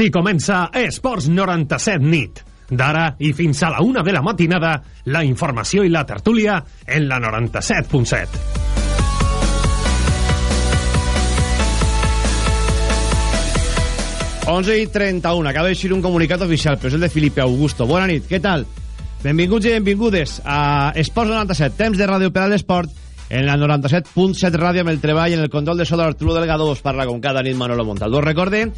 Així comença Esports 97 nit. D'ara i fins a la una de la matinada, la informació i la tertúlia en la 97.7. Onze i 31, acaba d'eixir un comunicat oficial, però és el de Filipe Augusto. Bona nit, què tal? Benvinguts i benvingudes a Esports 97, temps de ràdio per a l'esport, en la 97.7 ràdio amb el treball en el control de so de l'Arturo Delgado us parla com cada nit Manolo Montaldo. Us recorde,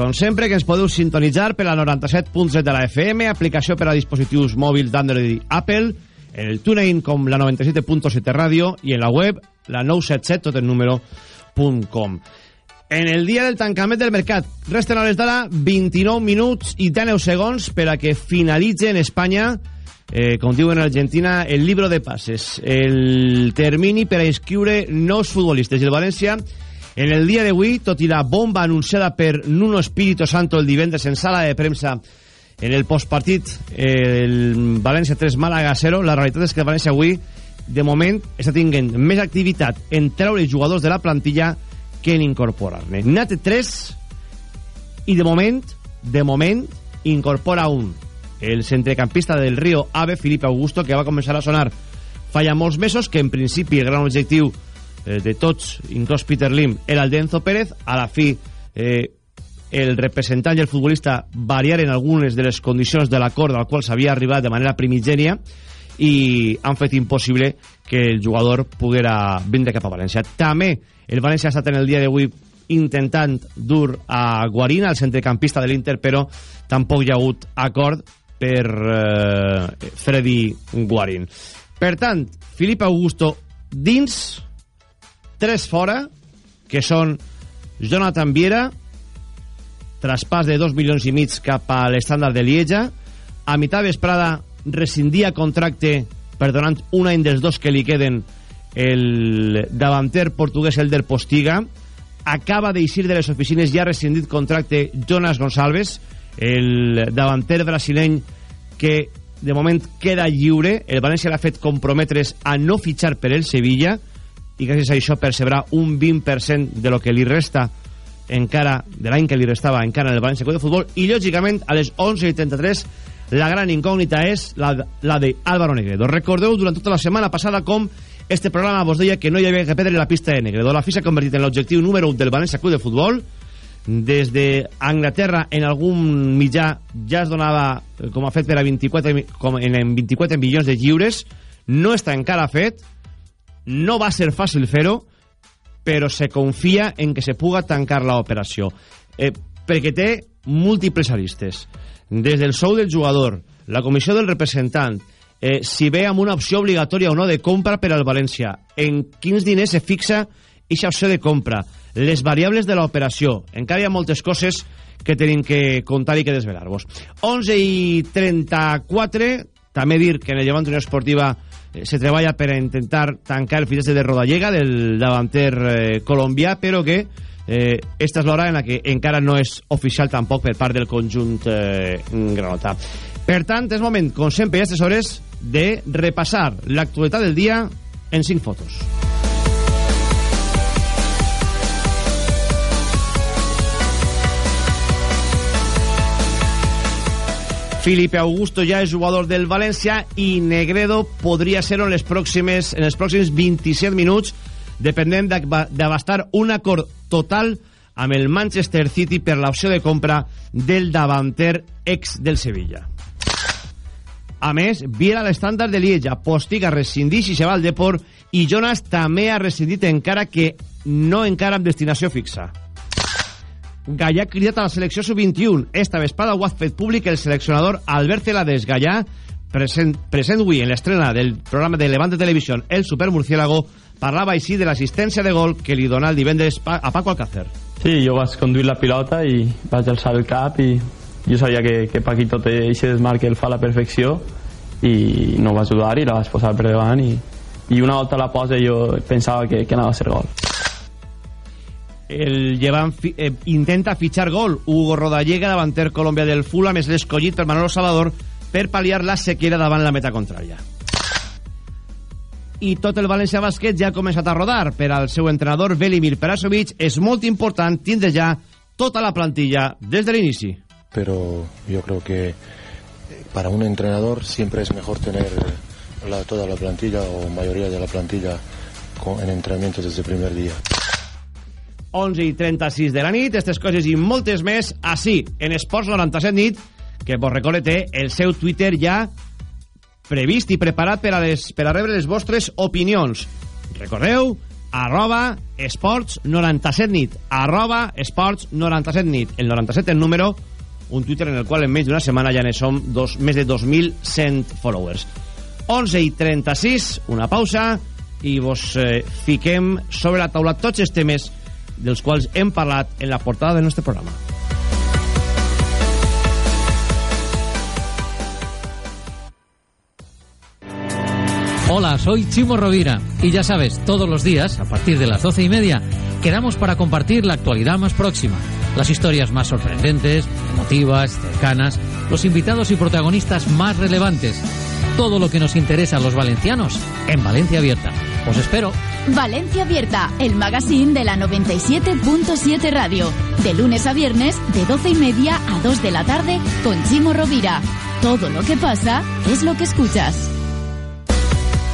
com sempre, que ens podeu sintonitzar per la 97.7 de la FM, aplicació per a dispositius mòbils d'Android i Apple, en el TuneIn com la 97.7 ràdio i en la web la 977 tot el número .com. En el dia del tancament del mercat, resten les d'ara 29 minuts i 10 segons per a que finalitze en Espanya eh, com diuen en Argentina, el libro de passes, el termini per a inscriure nous futbolistes. I el València, en el dia d'avui, tot i la bomba anunciada per Nuno Espíritu Santo el divendres en sala de premsa en el postpartit, eh, el València 3, Màlaga 0, la realitat és que el València avui, de moment, està tinguent més activitat en treure jugadors de la plantilla que en incorporar-ne. Nate 3 i de moment, de moment, incorpora un el centrecampista del Río Ave, Felipe Augusto, que va començar a sonar fa ja molts mesos, que en principi el gran objectiu eh, de tots, inclòs Peter Lim, era el d'Enzo Pérez, a la fi eh, el representant i el futbolista variaren algunes de les condicions de l'acord al qual s'havia arribat de manera primigènia i han fet impossible que el jugador poguera vindre cap a València. També el València ha estat en el dia d'avui intentant dur a Guarina, el centrecampista de l'Inter, però tampoc hi ha hagut acord per eh, Freddy Guarin. Per tant, Filip Augusto dins, tres fora, que són Jonathan Viera, traspàs de dos milions i mig cap a l'estàndard de Lieja, a mitjà vesprada rescindia contracte perdonant un any dels dos que li queden el davanter portuguès Elder Postiga. Acaba d'eixir de les oficines ja rescindit contracte Jonas Gonçalves el davanter brasileny que de moment queda lliure. El València l'ha fet comprometre's a no fitxar per el Sevilla i gràcies a això percebrà un 20% de lo que li resta encara de l'any que li restava encara en el València Club de Futbol. I lògicament a les 11.33 la gran incògnita és la, la de Álvaro Negredo. Recordeu durant tota la setmana passada com este programa vos deia que no hi havia que perdre la pista de Negredo. La FIS s'ha convertit en l'objectiu número 1 del València Club de Futbol. Des d'Anglaterra en algun mitjà ja es donava eh, com ha fet per a 24, com en 24 milions de lliures. No està encara fet no va ser fàcil fer-ho però se confia en que se puga tancar l'operació eh, perquè té múltiples aristes des del sou del jugador la comissió del representant eh, si ve amb una opció obligatòria o no de compra per al València en quins diners se fixa aquesta opció de compra les variables de l'operació. Encara hi ha moltes coses que tenim que contar i que desvelar-vos. 11 i 34, també dir que en el Llevant Unió Esportiva se treballa per a intentar tancar el fitxatge de Rodallega, del davanter eh, colombià, però que eh, esta és l'hora en la que encara no és oficial tampoc per part del conjunt eh, granota. Per tant, és moment, com sempre, a aquestes hores, de repassar l'actualitat del dia en 5 fotos. Filipe Augusto ja és jugador del València i Negredo podria ser en, les pròximes, en els pròxims 27 minuts depenent d'abastar un acord total amb el Manchester City per l'opció de compra del davanter ex del Sevilla. A més, Viera l'estàndard de Lieja, Postiga rescindix i se va al Deport i Jonas també ha rescindit encara que no encara amb destinació fixa. Gallà cridat a la selecció sub-21. Esta vespada ho ha fet públic el seleccionador Albert Celades Gallà, present, present avui en l'estrena del programa de Levante Televisió El Super Murciélago, parlava així de l'assistència de gol que li dona el divendres a Paco Alcácer. Sí, jo vaig conduir la pilota i vaig alçar el cap i jo sabia que, que Paquito té aquest desmarc que el fa a la perfecció i no va ajudar i la vaig posar per davant i, i una volta la posa jo pensava que, que anava a ser gol el llevant eh, intenta fitxar gol Hugo Rodallega, davanter Colòmbia del Fulham és l'escollit per Manolo Salvador per pal·liar la sequera davant la meta contrària i tot el València Bàsquet ja a rodar per al seu entrenador Velimir Perasovic és molt important tindre ja tota la plantilla des de l'inici. Pero yo creo que para un entrenador siempre es mejor tener toda la plantilla o mayoría de la plantilla en entrenamientos desde el primer día. 11 i 36 de la nit, aquestes coses i moltes més, així, en Esports 97 nit, que vos recorde té el seu Twitter ja previst i preparat per a, les, per a rebre les vostres opinions. Recordeu, arroba esports 97 nit, arroba esports 97 nit, el 97 el número, un Twitter en el qual en menys d'una setmana ja ne som dos, més de 2.100 followers. 11 i 36, una pausa, i vos eh, fiquem sobre la taula tots els temes dels quals hem parlat en la portada del nostre programa. Hola, soy Chimo Rovira y ya sabes, todos los días, a partir de las doce y media, quedamos para compartir la actualidad más próxima, las historias más sorprendentes, emotivas, cercanas, los invitados y protagonistas más relevantes, todo lo que nos interesa a los valencianos en Valencia Abierta. Os espero. Valencia Abierta, el magazine de la 97.7 Radio. De lunes a viernes, de 12 y media a 2 de la tarde, con Chimo Rovira. Todo lo que pasa es lo que escuchas.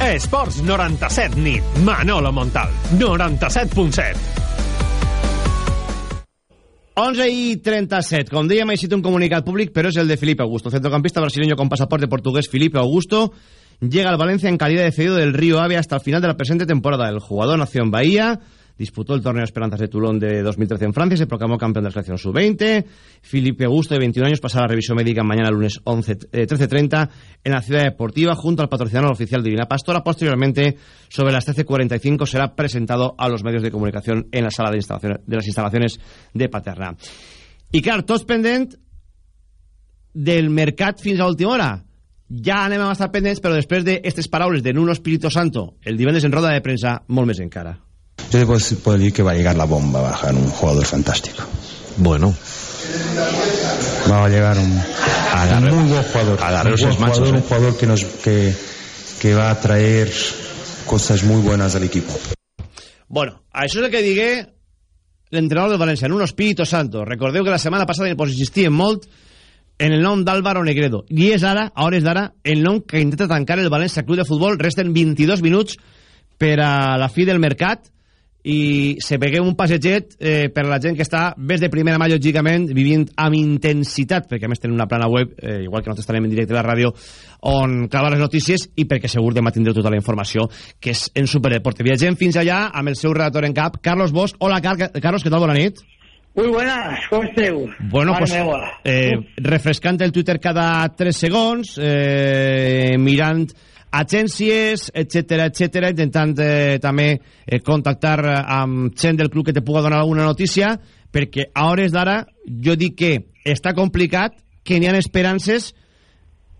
Esports 97 nit. Manolo Montal. 97.7. 11 i 37. Com dèiem, ha eixit un comunicat públic, però és el de Felipe Augusto. Centrocampista brasileño con pasaporte portugués Felipe Augusto llega al Valencia en calidad de cedido del Río Ave hasta el final de la presente temporada. El jugador nació en Bahía, disputó el torneo Esperanzas de Toulon de 2013 en Francia, se proclamó campeón de la selección sub-20. Felipe Augusto, de 21 años, pasará la revisión médica mañana lunes 11, eh, 13.30 en la ciudad deportiva junto al patrocinador oficial Divina Pastora. Posteriormente, sobre las 13.45, será presentado a los medios de comunicación en la sala de, instalaciones, de las instalaciones de Paterna. I, clar, tots pendent del mercat fins a última hora. Ja anem a estar pendents, però després d'aquestes paraules de Nuno Espíritu Santo, el divendres en roda de premsa, molt més encara. Yo te puedo, puedo decir que va a llegar la bomba, va a bajar un jugador fantástico. Bueno, Va a llegar un, Agarre- un muy buen jugador. agarreos un es machos, jugador, eh. un jugador que nos que, que va a traer cosas muy buenas al equipo. Bueno, això és el que digué l'entrenador del València, Nuno Espíritu Santo. Recordeu que la setmana passada pues, insistíem molt en el nom d'Álvaro Negredo. I és ara, a hores d'ara, el nom que intenta tancar el València Club de Futbol. Resten 22 minuts per a la fi del mercat i se peguem un passeget eh, per a la gent que està ves de primera mà, lògicament, vivint amb intensitat, perquè a més tenim una plana web, eh, igual que nosaltres estarem en directe a la ràdio, on clavar les notícies i perquè segur demà tindreu tota la informació, que és en Superdeport. Viatgem fins allà amb el seu redactor en cap, Carlos Bosch. Hola, Car Carlos, què tal? Bona nit. Muy buenas, ¿cómo esteu? Bueno, Mare pues, eh, refrescant el Twitter cada 3 segons, eh, mirant agències, etc etc, intentant eh, també eh, contactar amb gent del club que te puga donar alguna notícia, perquè a hores d'ara jo dic que està complicat, que n'hi ha esperances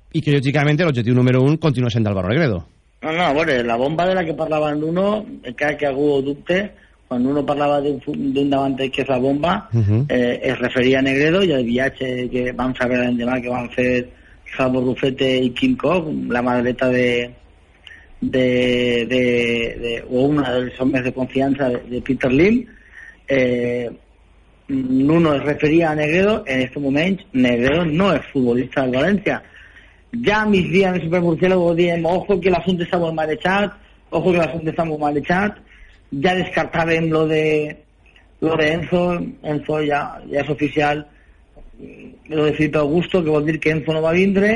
i que lògicament l'objectiu número un continua sent Álvaro Negredo. No, no, a veure, la bomba de la que parlava en uno, encara que algú dubte, quan uno parlava d'un fu- d'un davanter que és la bomba, Uh -huh. eh, es referia a Negredo i el viatge que vam saber l'endemà que van fer Salvo Rufete i Kim Koch, la madreta de, de, de, de, o una dels homes de confiança de, de Peter Lim, eh, Nuno es referia a Negredo, en este moments Negredo no és futbolista del València. Ja a migdia en el Supermurciélago diem ojo que l'assumpte està molt marejat, ojo que l'assumpte està molt marejat, ja descartàvem lo de lo de Enzo, Enzo ja, ja és oficial, lo de Felipe Augusto, que vol dir que Enzo no va vindre,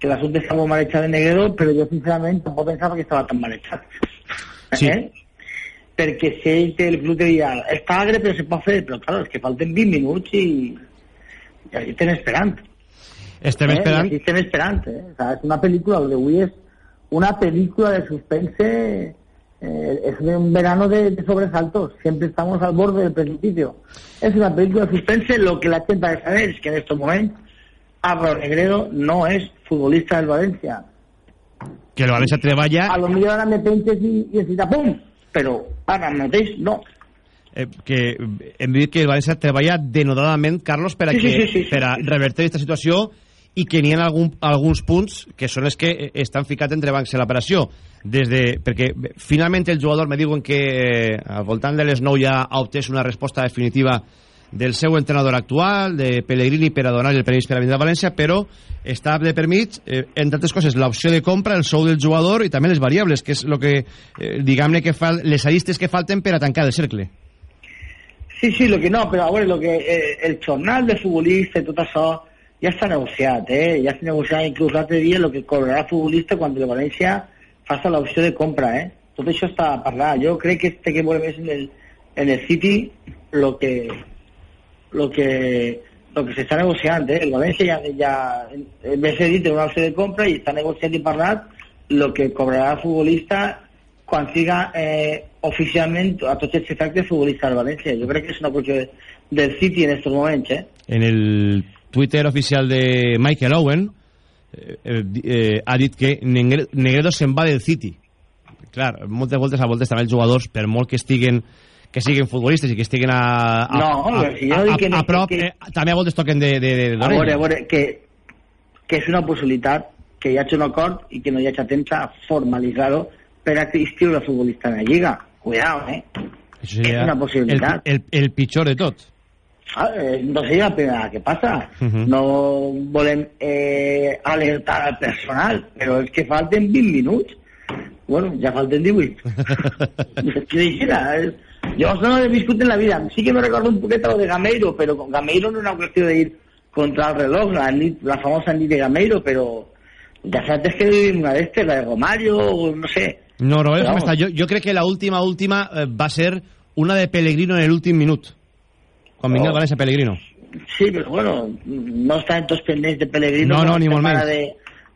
que l'assumpte està molt marejat de Negredo, però jo sincerament tampoc pensava que estava tan marejat. Sí. Eh? Perquè si ell té el club que diria, està agre però se pot fer, però clar, és que falten 20 minuts i, i així estem esperant. Estem eh? esperant... I així estem esperant, eh? O sea, és una pel·lícula, el d'avui és una película de suspense, eh, es de un verano de, de sobresaltos, siempre estamos al borde del precipicio. Es una película de suspense, lo que la gente debe saber es que en estos momentos Álvaro Negredo no es futbolista del Valencia. Que el València treballa A lo millor ara me penses i, i es dirà, pum, però ara mateix no. eh, que hem dit que el València treballa denodadament, Carlos, per a, Sí, que, sí, sí, sí, per a revertir aquesta situació i que n'hi ha algun, alguns punts que són els que eh, estan ficats entre bancs en l'operació. Des de, perquè finalment el jugador me diuen que eh, al voltant de les 9 ja ha obtès una resposta definitiva del seu entrenador actual, de Pellegrini per a donar el permís per a vindre a València, però està de permís, eh, entre altres coses, l'opció de compra, el sou del jugador i també les variables, que és lo que, eh, diguem-ne, que fa, les aristes que falten per a tancar el cercle. Sí, sí, lo que no, però a veure, lo que, eh, el jornal de futbolista i tot això ja està negociat, eh? Ja està negociat inclús l'altre dia el que cobrarà el futbolista quan el València faça l'opció de compra, eh? Tot això està parlat. Jo crec que té que veure més en el, en el City lo que lo que lo que se està negociant, eh? El València ja, ja de dir una opció de compra i està negociat i parlat lo que cobrarà el futbolista quan siga eh, oficialment a tots els futbolista del València. Jo crec que és una qüestió del City en aquests moments, eh? En el Twitter oficial de Michael Owen eh, eh, ha dit que Negre, Negredo se'n va del City. Clar, moltes voltes a voltes també els jugadors, per molt que estiguen que siguin futbolistes i que estiguen a, a, no, a, a, que, a, a prop, que, eh, també a voltes toquen de, de, de, a veure, a veure, que, que és una possibilitat que hi hagi un acord i que no hi hagi temps a formalitzar-ho per a inscriure el futbolista en la Lliga. Cuidado, eh? Això seria és una possibilitat. El, el, el pitjor de tot. Ah, eh, no seria la primera que. Uh -huh. No volem eh, alertar al personal, però és que falten 20 minuts. Bueno, ja falten 18. és que dijera, això no he viscut en la vida. Sí que me recordo un poquet lo de Gameiro, però con Gameiro no era una qüestió d'ir contra el reloj, la, nit, la famosa nit de Gameiro, però ja saps que vivim una d'estes, la de Romario, o no sé. No, Roberto, vamos. Jo, jo crec que la última última eh, va ser una de Pellegrino en el últim minut. Quan vinga Oh. el València Pellegrino. Sí, però bueno, no estan tots pendents de Pellegrino. No, no, ni molt menys. De,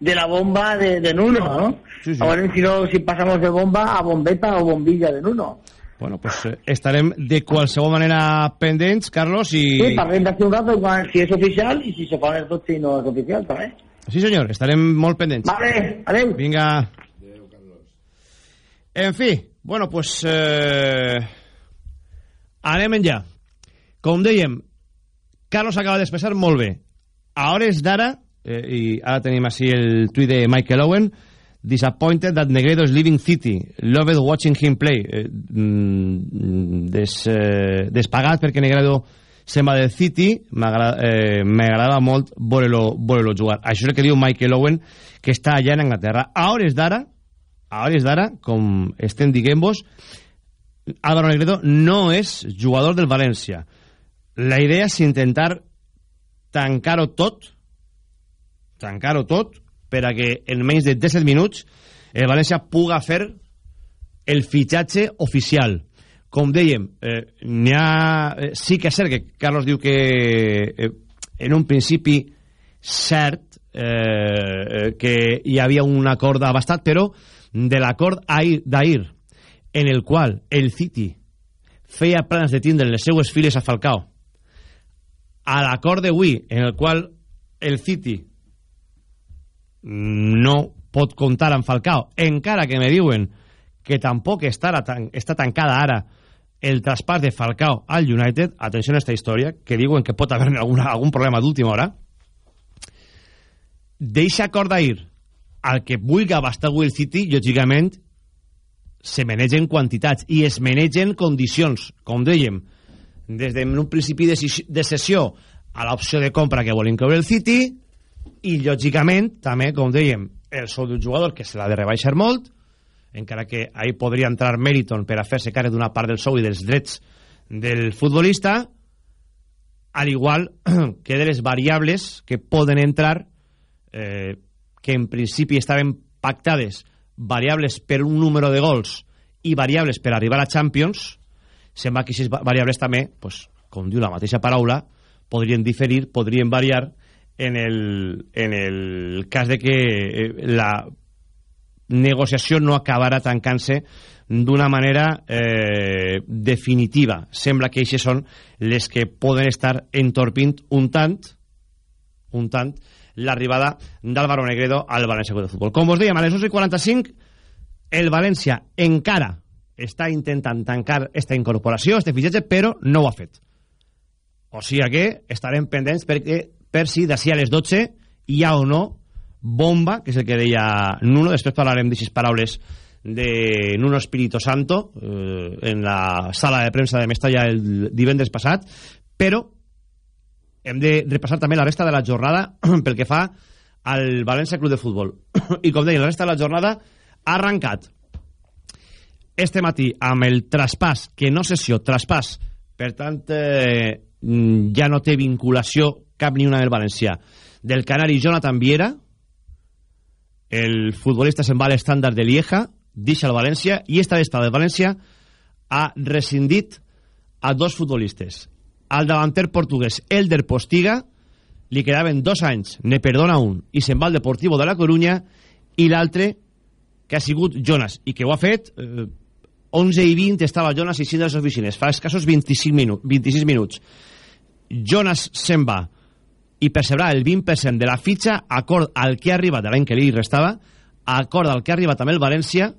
de la bomba de, de Nuno, ¿no? Sí, sí. A veure si, no, si passamos de bomba a bombeta o bombilla de Nuno. Bueno, pues eh, estarem de qualsevol manera pendents, Carlos, i... Sí, parlem d'aquí un rato quan, si és oficial i si se fa el tot si no és oficial, també. Sí, senyor, estarem molt pendents. Vale, adeu. Vinga. En fi, bueno, pues... Eh, anem en ja. Com dèiem, Carlos acaba d'expressar molt bé. A hores d'ara, eh, i ara tenim així el tuit de Michael Owen, disappointed that Negredo is leaving City. Loved watching him play. Eh, mm, des, eh, despagat perquè Negredo se'n del City, eh, m'agradava molt veure-lo veure jugar. Això és el que diu Michael Owen, que està allà en Anglaterra. A hores d'ara, a hores d'ara, com estem diguem-vos, Álvaro Negredo no és jugador del València. La idea és intentar tancar-ho tot, tancar-ho tot, per a que en menys de 17 minuts el València puga fer el fitxatge oficial. Com dèiem, eh, ha... Eh, sí que és cert que Carlos diu que eh, en un principi cert eh, eh, que hi havia un acord abastat, però de l'acord ahir- d'ahir en el qual el City feia plans de tindre les seues files a Falcao a l'acord d'avui en el qual el City no pot comptar amb Falcao encara que me diuen que tampoc estarà tan, està tancada ara el traspàs de Falcao al United. Atenció a aquesta història que diuen que pot haver alguna, algun problema d'última hora. Deixa acord d'ahir al que vulgui abastar avui el City lògicament se manegen quantitats i es manegen condicions. Com dèiem des d'un principi de, de sessió a l'opció de compra que vol incloure el City i lògicament també com dèiem el sou del jugador que se l'ha de rebaixar molt encara que ahí podria entrar Meriton per a fer-se càrrec d'una part del sou i dels drets del futbolista al igual que de les variables que poden entrar eh, que en principi estaven pactades variables per un número de gols i variables per arribar a Champions sembla que aquestes va- variables també pues, com diu la mateixa paraula podrien diferir, podrien variar en el, en el cas de que eh, la negociació no acabarà tancant-se d'una manera eh, definitiva. Sembla que aquestes són les que poden estar entorpint un tant un tant l'arribada d'Álvaro Negredo al València Club de Futbol. Com vos dèiem, a les 11.45 el València encara està intentant tancar esta incorporació, este fitxatge, però no ho ha fet. O sigui que estarem pendents perquè, per si d'ací a les 12 hi ha o no bomba, que és el que deia Nuno, després parlarem d'aixes paraules de Nuno Espíritu Santo eh, en la sala de premsa de Mestalla el divendres passat, però hem de repassar també la resta de la jornada pel que fa al València Club de Futbol. I com deia, la resta de la jornada ha arrencat este matí amb el traspàs, que no sessió, traspàs, per tant eh, ja no té vinculació cap ni una del València, del canari Jonathan Viera, el futbolista se'n va a l'estàndard de Lieja, deixa el València, i esta d'estada de València ha rescindit a dos futbolistes. Al davanter portuguès Elder Postiga li quedaven dos anys, ne perdona un, i se'n va al Deportivo de la Corunya, i l'altre, que ha sigut Jonas, i que ho ha fet... Eh, 11 i 20 estava Jonas i de les oficines, fa escassos 25 minuts, 26 minuts. Jonas se'n va i percebrà el 20% de la fitxa acord al que ha arribat l'any que li restava, acord al que ha arribat amb el València,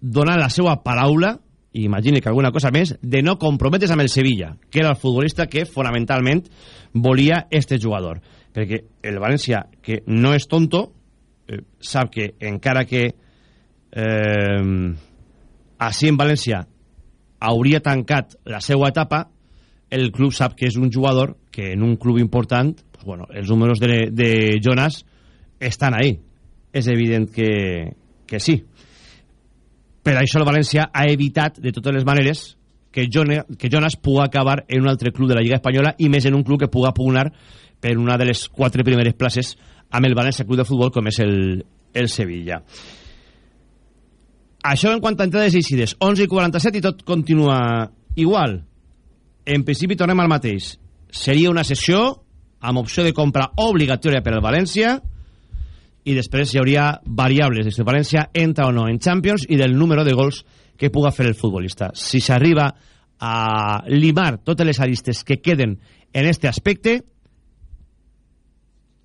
donant la seva paraula, i imagini que alguna cosa més, de no comprometes amb el Sevilla, que era el futbolista que fonamentalment volia este jugador. Perquè el València, que no és tonto, eh, sap que encara que eh, així en València hauria tancat la seva etapa, el club sap que és un jugador que en un club important, pues bueno, els números de, de Jonas estan ahí. És evident que, que sí. Per això el València ha evitat, de totes les maneres, que, Jonas, que Jonas pugui acabar en un altre club de la Lliga Espanyola i més en un club que pugui pugnar per una de les quatre primeres places amb el València Club de Futbol com és el, el Sevilla. Això en quant a entrades eixides. 11 i 47 i tot continua igual. En principi tornem al mateix. Seria una sessió amb opció de compra obligatòria per al València i després hi hauria variables de si València entra o no en Champions i del número de gols que puga fer el futbolista. Si s'arriba a limar totes les aristes que queden en este aspecte,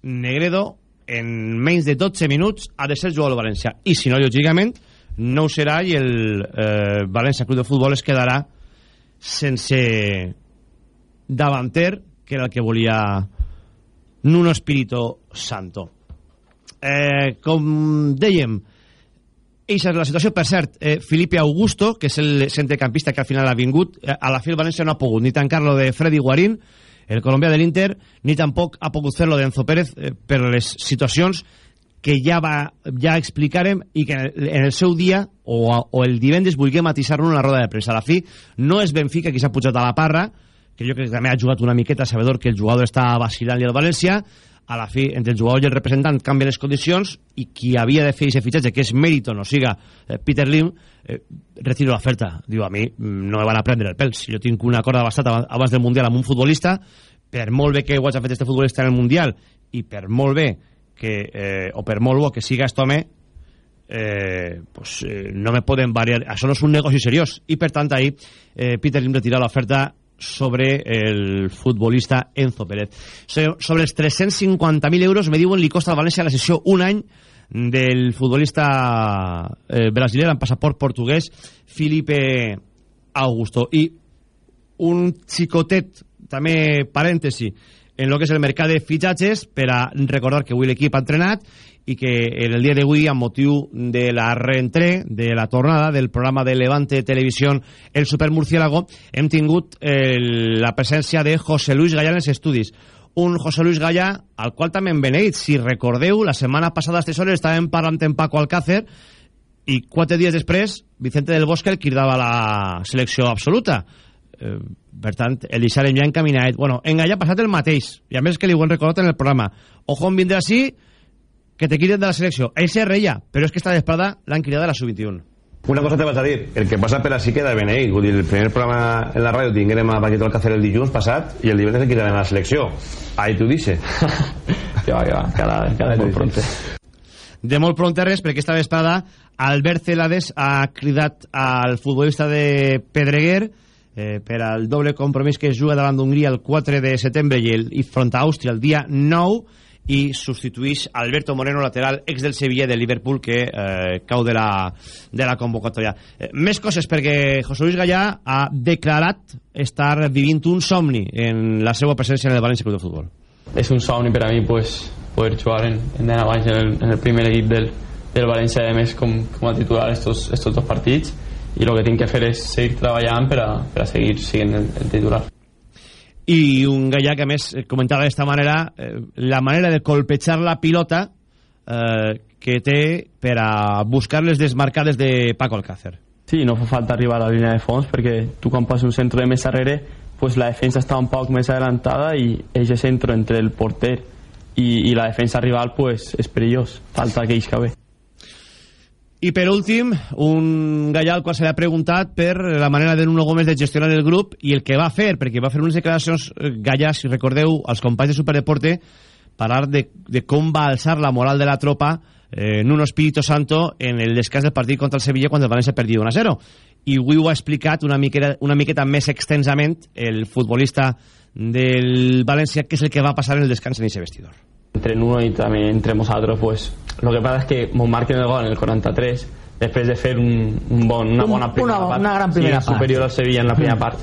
Negredo en menys de 12 minuts ha de ser jugador del València. I si no, lògicament, no ho serà i el eh, València Club de Futbol es quedarà sense davanter que era el que volia Nuno Espíritu Santo. Eh, com dèiem Eixa és la situació, per cert, eh, Felipe Augusto, que és el centrecampista que al final ha vingut, eh, a la fi el València no ha pogut ni tancar-lo de Freddy Guarín, el colombià de l'Inter, ni tampoc ha pogut fer-lo d'Enzo Pérez eh, per les situacions que ja va ja explicarem i que en el seu dia o, o el divendres vulguem matisar-lo en la roda de premsa. A la fi, no és Benfica qui s'ha pujat a la parra, que jo crec que també ha jugat una miqueta sabedor que el jugador està vacilant i el València, a la fi, entre el jugador i el representant canvien les condicions i qui havia de fer aquest fitxatge, que és mèrit no siga eh, Peter Lim, eh, retiro l'oferta. Diu, a mi no me van a prendre el pèl. Si jo tinc una corda bastat abans del Mundial amb un futbolista, per molt bé que ho hagi fet este futbolista en el Mundial i per molt bé que, eh, o per molt bo que siga aquest home eh, pues, eh, no me poden variar. Això no és un negoci seriós. I per tant ahí eh, Peter Lim retira l'oferta sobre el futbolista Enzo Pérez. Sobre els 350.000 euros me diuen li costa al València la sessió un any del futbolista eh, brasiler amb passaport portuguès Felipe Augusto. I un xicotet també parèntesi en lo que és el mercat de fitxatges per a recordar que avui l'equip ha entrenat i que en el dia d'avui, amb motiu de la reentré, de la tornada del programa de Levante Televisió El Supermurciélago, hem tingut el, la presència de José Luis Gallà en els estudis. Un José Luis Gallà, al qual també hem beneït. Si recordeu, la setmana passada a aquestes hores estàvem parlant en Paco Alcácer i quatre dies després Vicente del Bosque el cridava la selecció absoluta eh, per tant, el deixarem ja encaminat. Bueno, en Gallà ha passat el mateix, i a més que li ho hem recordat en el programa. Ojo, vindrà així, que te quiten de la selecció. Ell se reia, però és que esta vesprada l'han cridat de la sub-21. Una cosa te vas a dir, el que passa per així queda BNI. Vull dir, el primer programa en la ràdio tinguérem a Paquito Alcácer el dilluns passat i el divendres el quitarem a la selecció. Ahí t'ho dice. que va, que va, cada, cada molt pronte. De molt pronte res, perquè esta vesprada Albert Celades ha cridat al futbolista de Pedreguer eh, per al doble compromís que es juga davant d'Hongria el 4 de setembre i, el, i front a Àustria el dia 9 i substitueix Alberto Moreno, lateral ex del Sevilla de Liverpool, que eh, cau de la, de la convocatòria. Eh, més coses, perquè José Luis Gallà ha declarat estar vivint un somni en la seva presència en el València Club de Futbol. És un somni per a mi pues, poder jugar en, en, en, el, en el primer equip del, del València, a més com, com a titular estos, estos dos partits i el que tinc que fer és seguir treballant per a, per a seguir sent el, el titular. i un Gallà que a més eh, comentava d'esta manera eh, la manera de colpejar la pilota eh, que té per a buscar les desmarcades de Paco Alcácer. Sí, no fa falta arribar a la línia de fons perquè tu quan passes un centre de més darrere pues la defensa està un poc més adelantada i eixe centre entre el porter i, i la defensa rival pues, és perillós, falta que isca bé i per últim, un Gallà al qual se li ha preguntat per la manera de Nuno Gómez de gestionar el grup i el que va fer, perquè va fer unes declaracions eh, Gallà, si recordeu, als companys de Superdeporte parlar de, de com va alçar la moral de la tropa eh, Nuno Espíritu Santo en el descans del partit contra el Sevilla quan el València perdia 1-0 i avui ho ha explicat una miqueta, una miqueta més extensament el futbolista del València que és el que va passar en el descans en aquest vestidor entre Nuno i també entre nosaltres pues, lo que pasa es que nos marquen el gol en el 43 després de fer un, un bon, una un, bona primera una, part una gran primera sí, part superior al Sevilla en la primera mm. part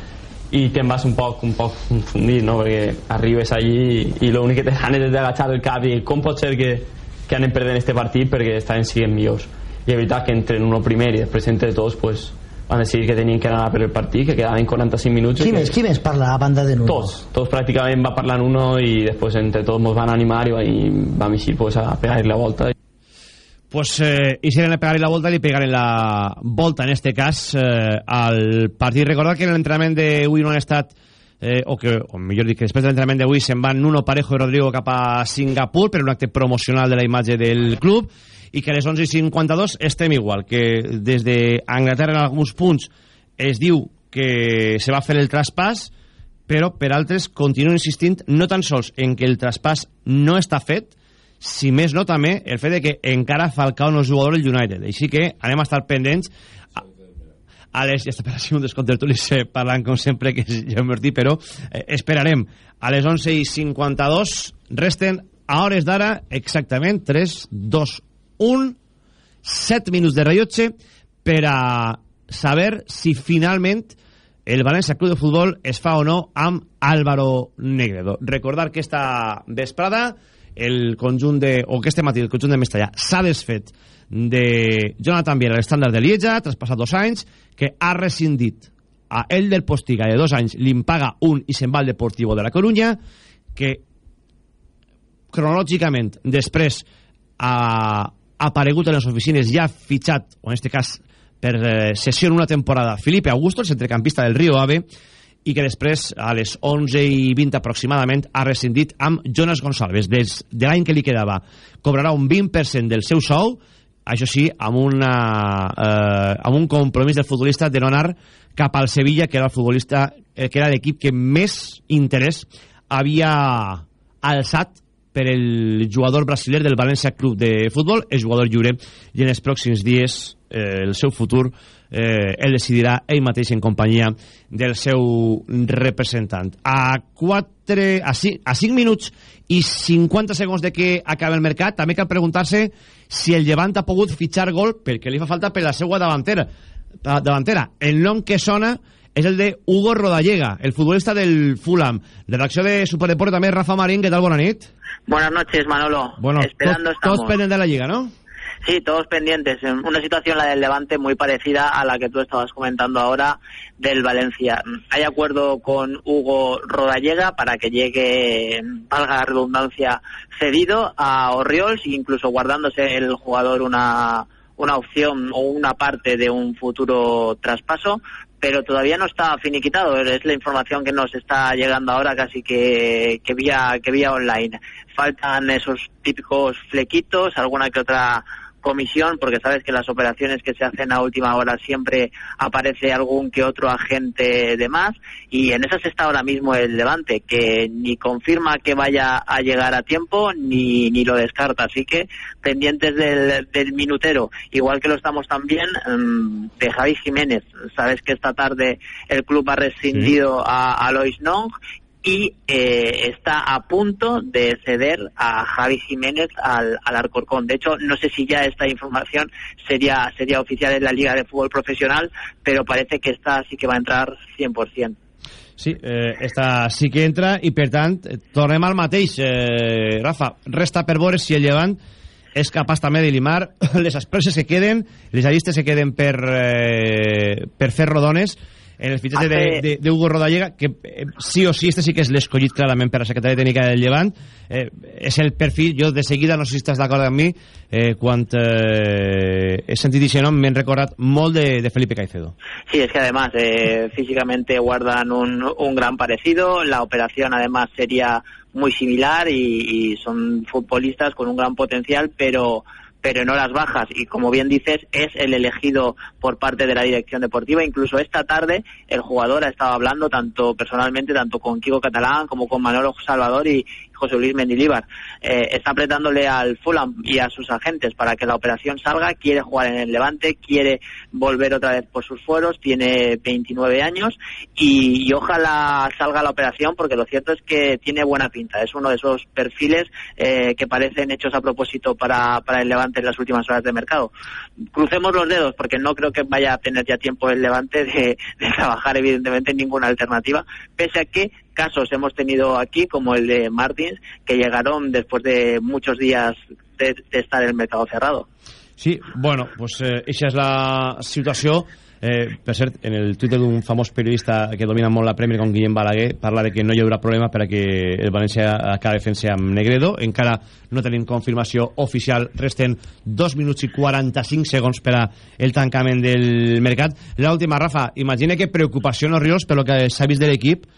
i te'n vas un poc, un poc confundit no? perquè arribes allí i, i l'únic que te ganes és d'agachar el cap i com pot ser que, que anem perdent este partit perquè estaven siguent millors i veritat que entre uno primer i després entre tots pues, van decidir que tenien que anar per el partit que quedaven 45 minuts qui que... més, qui més parla a banda de Nuno? tots, tots pràcticament va parlar uno i després entre tots ens van animar i, i vam així pues, a pegar la volta. Pues eh, hicieron a pegar la volta i li pegaren la volta en este cas eh, al partit. Recordar que en l'entrenament d'avui no han estat eh, o que, o millor dir que després de l'entrenament d'avui se'n van Nuno Parejo i Rodrigo cap a Singapur per un acte promocional de la imatge del club i que a les 11.52 estem igual, que des d'Anglaterra en alguns punts es diu que se va fer el traspàs, però per altres continuen insistint no tan sols en que el traspàs no està fet, si més no també el fet de que encara Falcao no és jugador del United. Així que anem a estar pendents les, ja està per així un descontertulis eh, parlant com sempre que és Jaume Ortí, però eh, esperarem a les 11.52 resten a hores d'ara exactament 3, 2, 1 7 minuts de rellotge per a saber si finalment el València Club de Futbol es fa o no amb Álvaro Negredo. Recordar que esta vesprada el conjunt de, o que este matí el conjunt de Mestallà s'ha desfet de Jonathan Viera, l'estàndard de Lieja, traspassat dos anys, que ha rescindit a ell del Postiga de dos anys, li paga un i se'n va al Deportivo de la Coruña, que cronològicament després ha aparegut en les oficines ja fitxat, o en este cas per eh, sessió en una temporada. Felipe Augusto, el centrecampista del Río Ave i que després a les 11 i 20 aproximadament ha rescindit amb Jonas Gonçalves. Des de l'any que li quedava cobrarà un 20% del seu sou això sí, amb, una, eh, amb un compromís del futbolista de no anar cap al Sevilla, que era el futbolista eh, que era l'equip que més interès havia alçat per el jugador brasiler del València Club de Futbol, és jugador lliure, i en els pròxims dies eh, el seu futur eh, el decidirà ell mateix en companyia del seu representant. A 4, a 5, a 5 minuts i 50 segons de que acaba el mercat, també cal preguntar-se si el Llevant ha pogut fitxar gol perquè li fa falta per la seva davantera. davantera. El nom que sona és el de Hugo Rodallega, el futbolista del Fulham. Redacció de Superdeport també, Rafa Marín, què tal? Bona nit. Buenas noches, Manolo. Bueno, Esperando to, todos pendientes de la Liga, ¿no? Sí, todos pendientes. Una situación, la del Levante, muy parecida a la que tú estabas comentando ahora del Valencia. Hay acuerdo con Hugo Rodallega para que llegue, valga la redundancia, cedido a Orriols, incluso guardándose el jugador una, una opción o una parte de un futuro traspaso, pero todavía no está finiquitado. Es la información que nos está llegando ahora casi que, que, vía, que vía online. Faltan esos típicos flequitos, alguna que otra comisión, porque sabes que las operaciones que se hacen a última hora siempre aparece algún que otro agente de más, y en esas está ahora mismo el Levante, que ni confirma que vaya a llegar a tiempo, ni, ni lo descarta. Así que pendientes del, del minutero, igual que lo estamos también um, de Javi Jiménez. Sabes que esta tarde el club ha rescindido sí. a, a Lois Nong y eh, está a punto de ceder a Javi Jiménez al, al Alcorcón. De hecho, no sé si ya esta información sería, sería oficial en la Liga de Fútbol Profesional, pero parece que esta sí que va a entrar 100%. Sí, eh, esta sí que entra i per tant tornem al mateix eh, Rafa, resta per veure si el Llevant és capaç també de limar les expresses que queden, les llistes que queden per, eh, per fer rodones en el fitxatge Hace- de, de, de Hugo Rodallega, que eh, sí o sí, este sí que és l'escollit clarament per a la secretària tècnica del Llevant, eh, és el perfil, jo de seguida, no sé si estàs d'acord amb mi, eh, quan eh, he sentit aquest nom m'he recordat molt de, de Felipe Caicedo. Sí, es que además eh, físicamente guardan un, un gran parecido, la operación además sería muy similar y, y son futbolistas con un gran potencial, pero pero en horas bajas. Y como bien dices es el elegido por parte de la dirección deportiva. Incluso esta tarde el jugador ha estado hablando tanto personalmente tanto con Kiko Catalán como con Manolo Salvador y José Luis Mendilíbar eh, está apretándole al Fulham y a sus agentes para que la operación salga quiere jugar en el Levante quiere volver otra vez por sus fueros tiene 29 años y, ojalá salga la operación porque lo cierto es que tiene buena pinta es uno de esos perfiles eh, que parecen hechos a propósito para, el Levante en las últimas horas de mercado. Crucemos los dedos porque no creo que vaya a tener ya tiempo el Levante de, de trabajar evidentemente en ninguna alternativa, pese a que casos hemos tenido aquí como el de Martins que llegaron después de muchos días de, de estar el mercado cerrado. Sí, bueno, pues eh, eixa és la situació. Eh, per cert, en el Twitter d'un famós periodista que domina molt la Premier, com Guillem Balaguer, parla de que no hi haurà problema per que el València acabi fent-se amb Negredo. Encara no tenim confirmació oficial. Resten 2 minuts i 45 segons per a el tancament del mercat. L'última, Rafa, imagina que preocupació no Rios per lo que s'ha vist de l'equip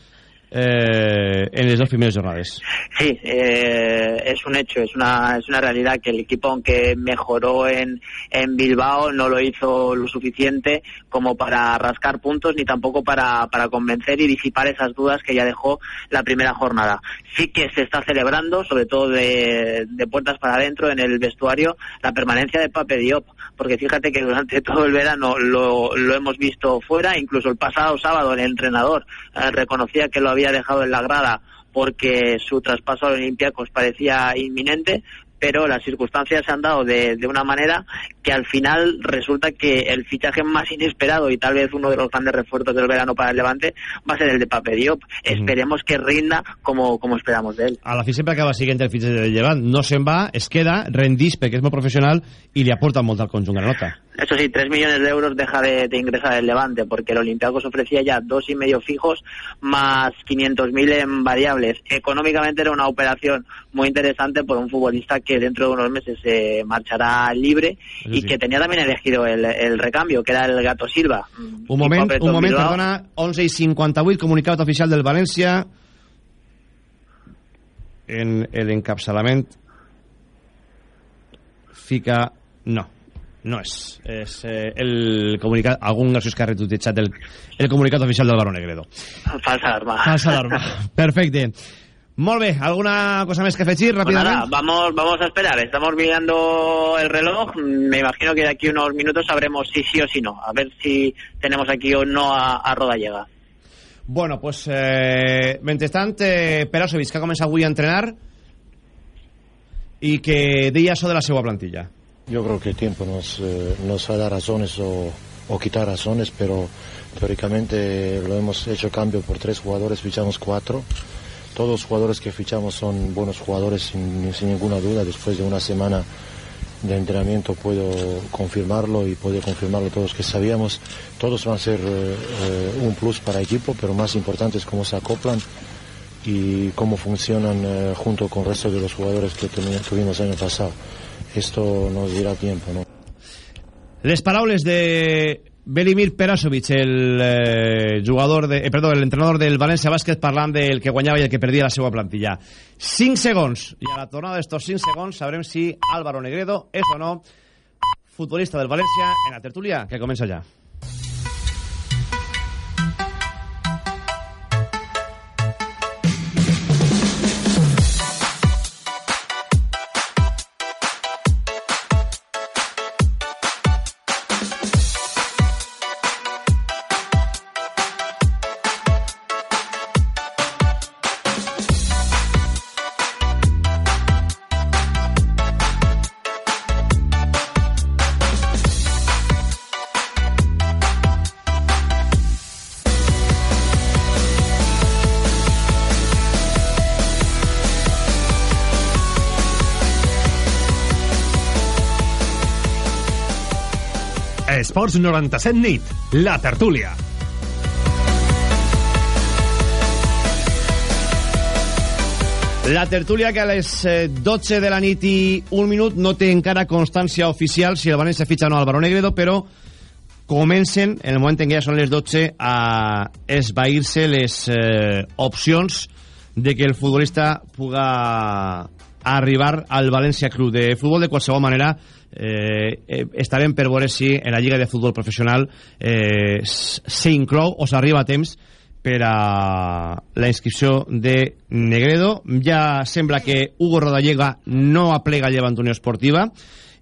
eh, en les dues primeres jornades. Sí, eh, es un hecho, es una, es una realidad que el equipo, aunque mejoró en, en Bilbao, no lo hizo lo suficiente como para rascar puntos ni tampoco para, para convencer y disipar esas dudas que ya dejó la primera jornada. Sí que se está celebrando, sobre todo de, de puertas para adentro en el vestuario, la permanencia de Pape Diop, porque fíjate que durante todo el verano lo, lo hemos visto fuera, incluso el pasado sábado el entrenador eh, reconocía que lo había dejado en la grada porque su traspaso al Olympiacos parecía inminente, pero las circunstancias se han dado de, de, una manera que al final resulta que el fichaje más inesperado y tal vez uno de los grandes refuerzos del verano para el Levante va a ser el de Pape Diop. Mm. Esperemos que rinda como, como esperamos de él. A la fi sempre acaba siguiente el fitxatge del Llevant. No se'n va, es queda, rendís perquè és molt professional i li aporta molt al conjunt granota. Eso sí, 3 millones de euros deja de, de ingresar el Levante, porque el Olympiacos ofrecía ya dos y medio fijos más 500.000 en variables. Económicamente era una operación muy interesante por un futbolista que dentro de unos meses se marchará libre Sí, y sí. que tenía también elegido el, el recambio, que era el Gato Silva. Un moment, Equipo un moment, Bilbao. perdona, 11 i 58, comunicat oficial del València en l'encapçalament fica... No, no és. És eh, el comunicat... Algun graciós que ha retuitejat el, el comunicat oficial del Baró Negredo. Falsa alarma. Falsa alarma. Perfecte. Molt bé, alguna cosa més que afegir Pues nada, ràpidament? vamos, vamos a esperar. Estamos mirando el reloj. Me imagino que de aquí unos minutos sabremos si sí o si no. A ver si tenemos aquí o no a, a Rodallega. Bueno, pues, eh, mentrestant, eh, Perasovic, que ha començat avui a entrenar i que deia això de la seva plantilla. Yo creo que el tiempo nos, eh, nos va a dar razones o, o quitar razones, pero teóricamente lo hemos hecho cambio por tres jugadores, fichamos cuatro. Todos los jugadores que fichamos son buenos jugadores sin, ninguna duda. Después de una semana de entrenamiento puedo confirmarlo y puedo confirmarlo todos que sabíamos. Todos van a ser eh, un plus para el equipo, pero más importante es cómo se acoplan y cómo funcionan eh, junto con el resto de los jugadores que tuvimos el año pasado. Esto nos dirá tiempo, ¿no? Les paraules de Belimir Perasovic, el eh, jugador de, eh, perdó, l'entrenador del València Bàsquet parlant del que guanyava i el que perdia la seva plantilla. 5 segons. I a la tornada d'estos 5 segons sabrem si Álvaro Negredo és o no futbolista del València en la tertúlia que comença ja. Esports 97 nit, la tertúlia. La tertúlia que a les eh, 12 de la nit i un minut no té encara constància oficial si el València fitxa o no al Baró Negredo, però comencen, en el moment en què ja són les 12, a esvair-se les eh, opcions de que el futbolista puga arribar al València Club de Futbol. De qualsevol manera, eh, eh, estarem per veure si en la Lliga de Futbol Professional eh, s'inclou o s'arriba a temps per a la inscripció de Negredo. Ja sembla que Hugo Rodallega no aplega llevant Unió Esportiva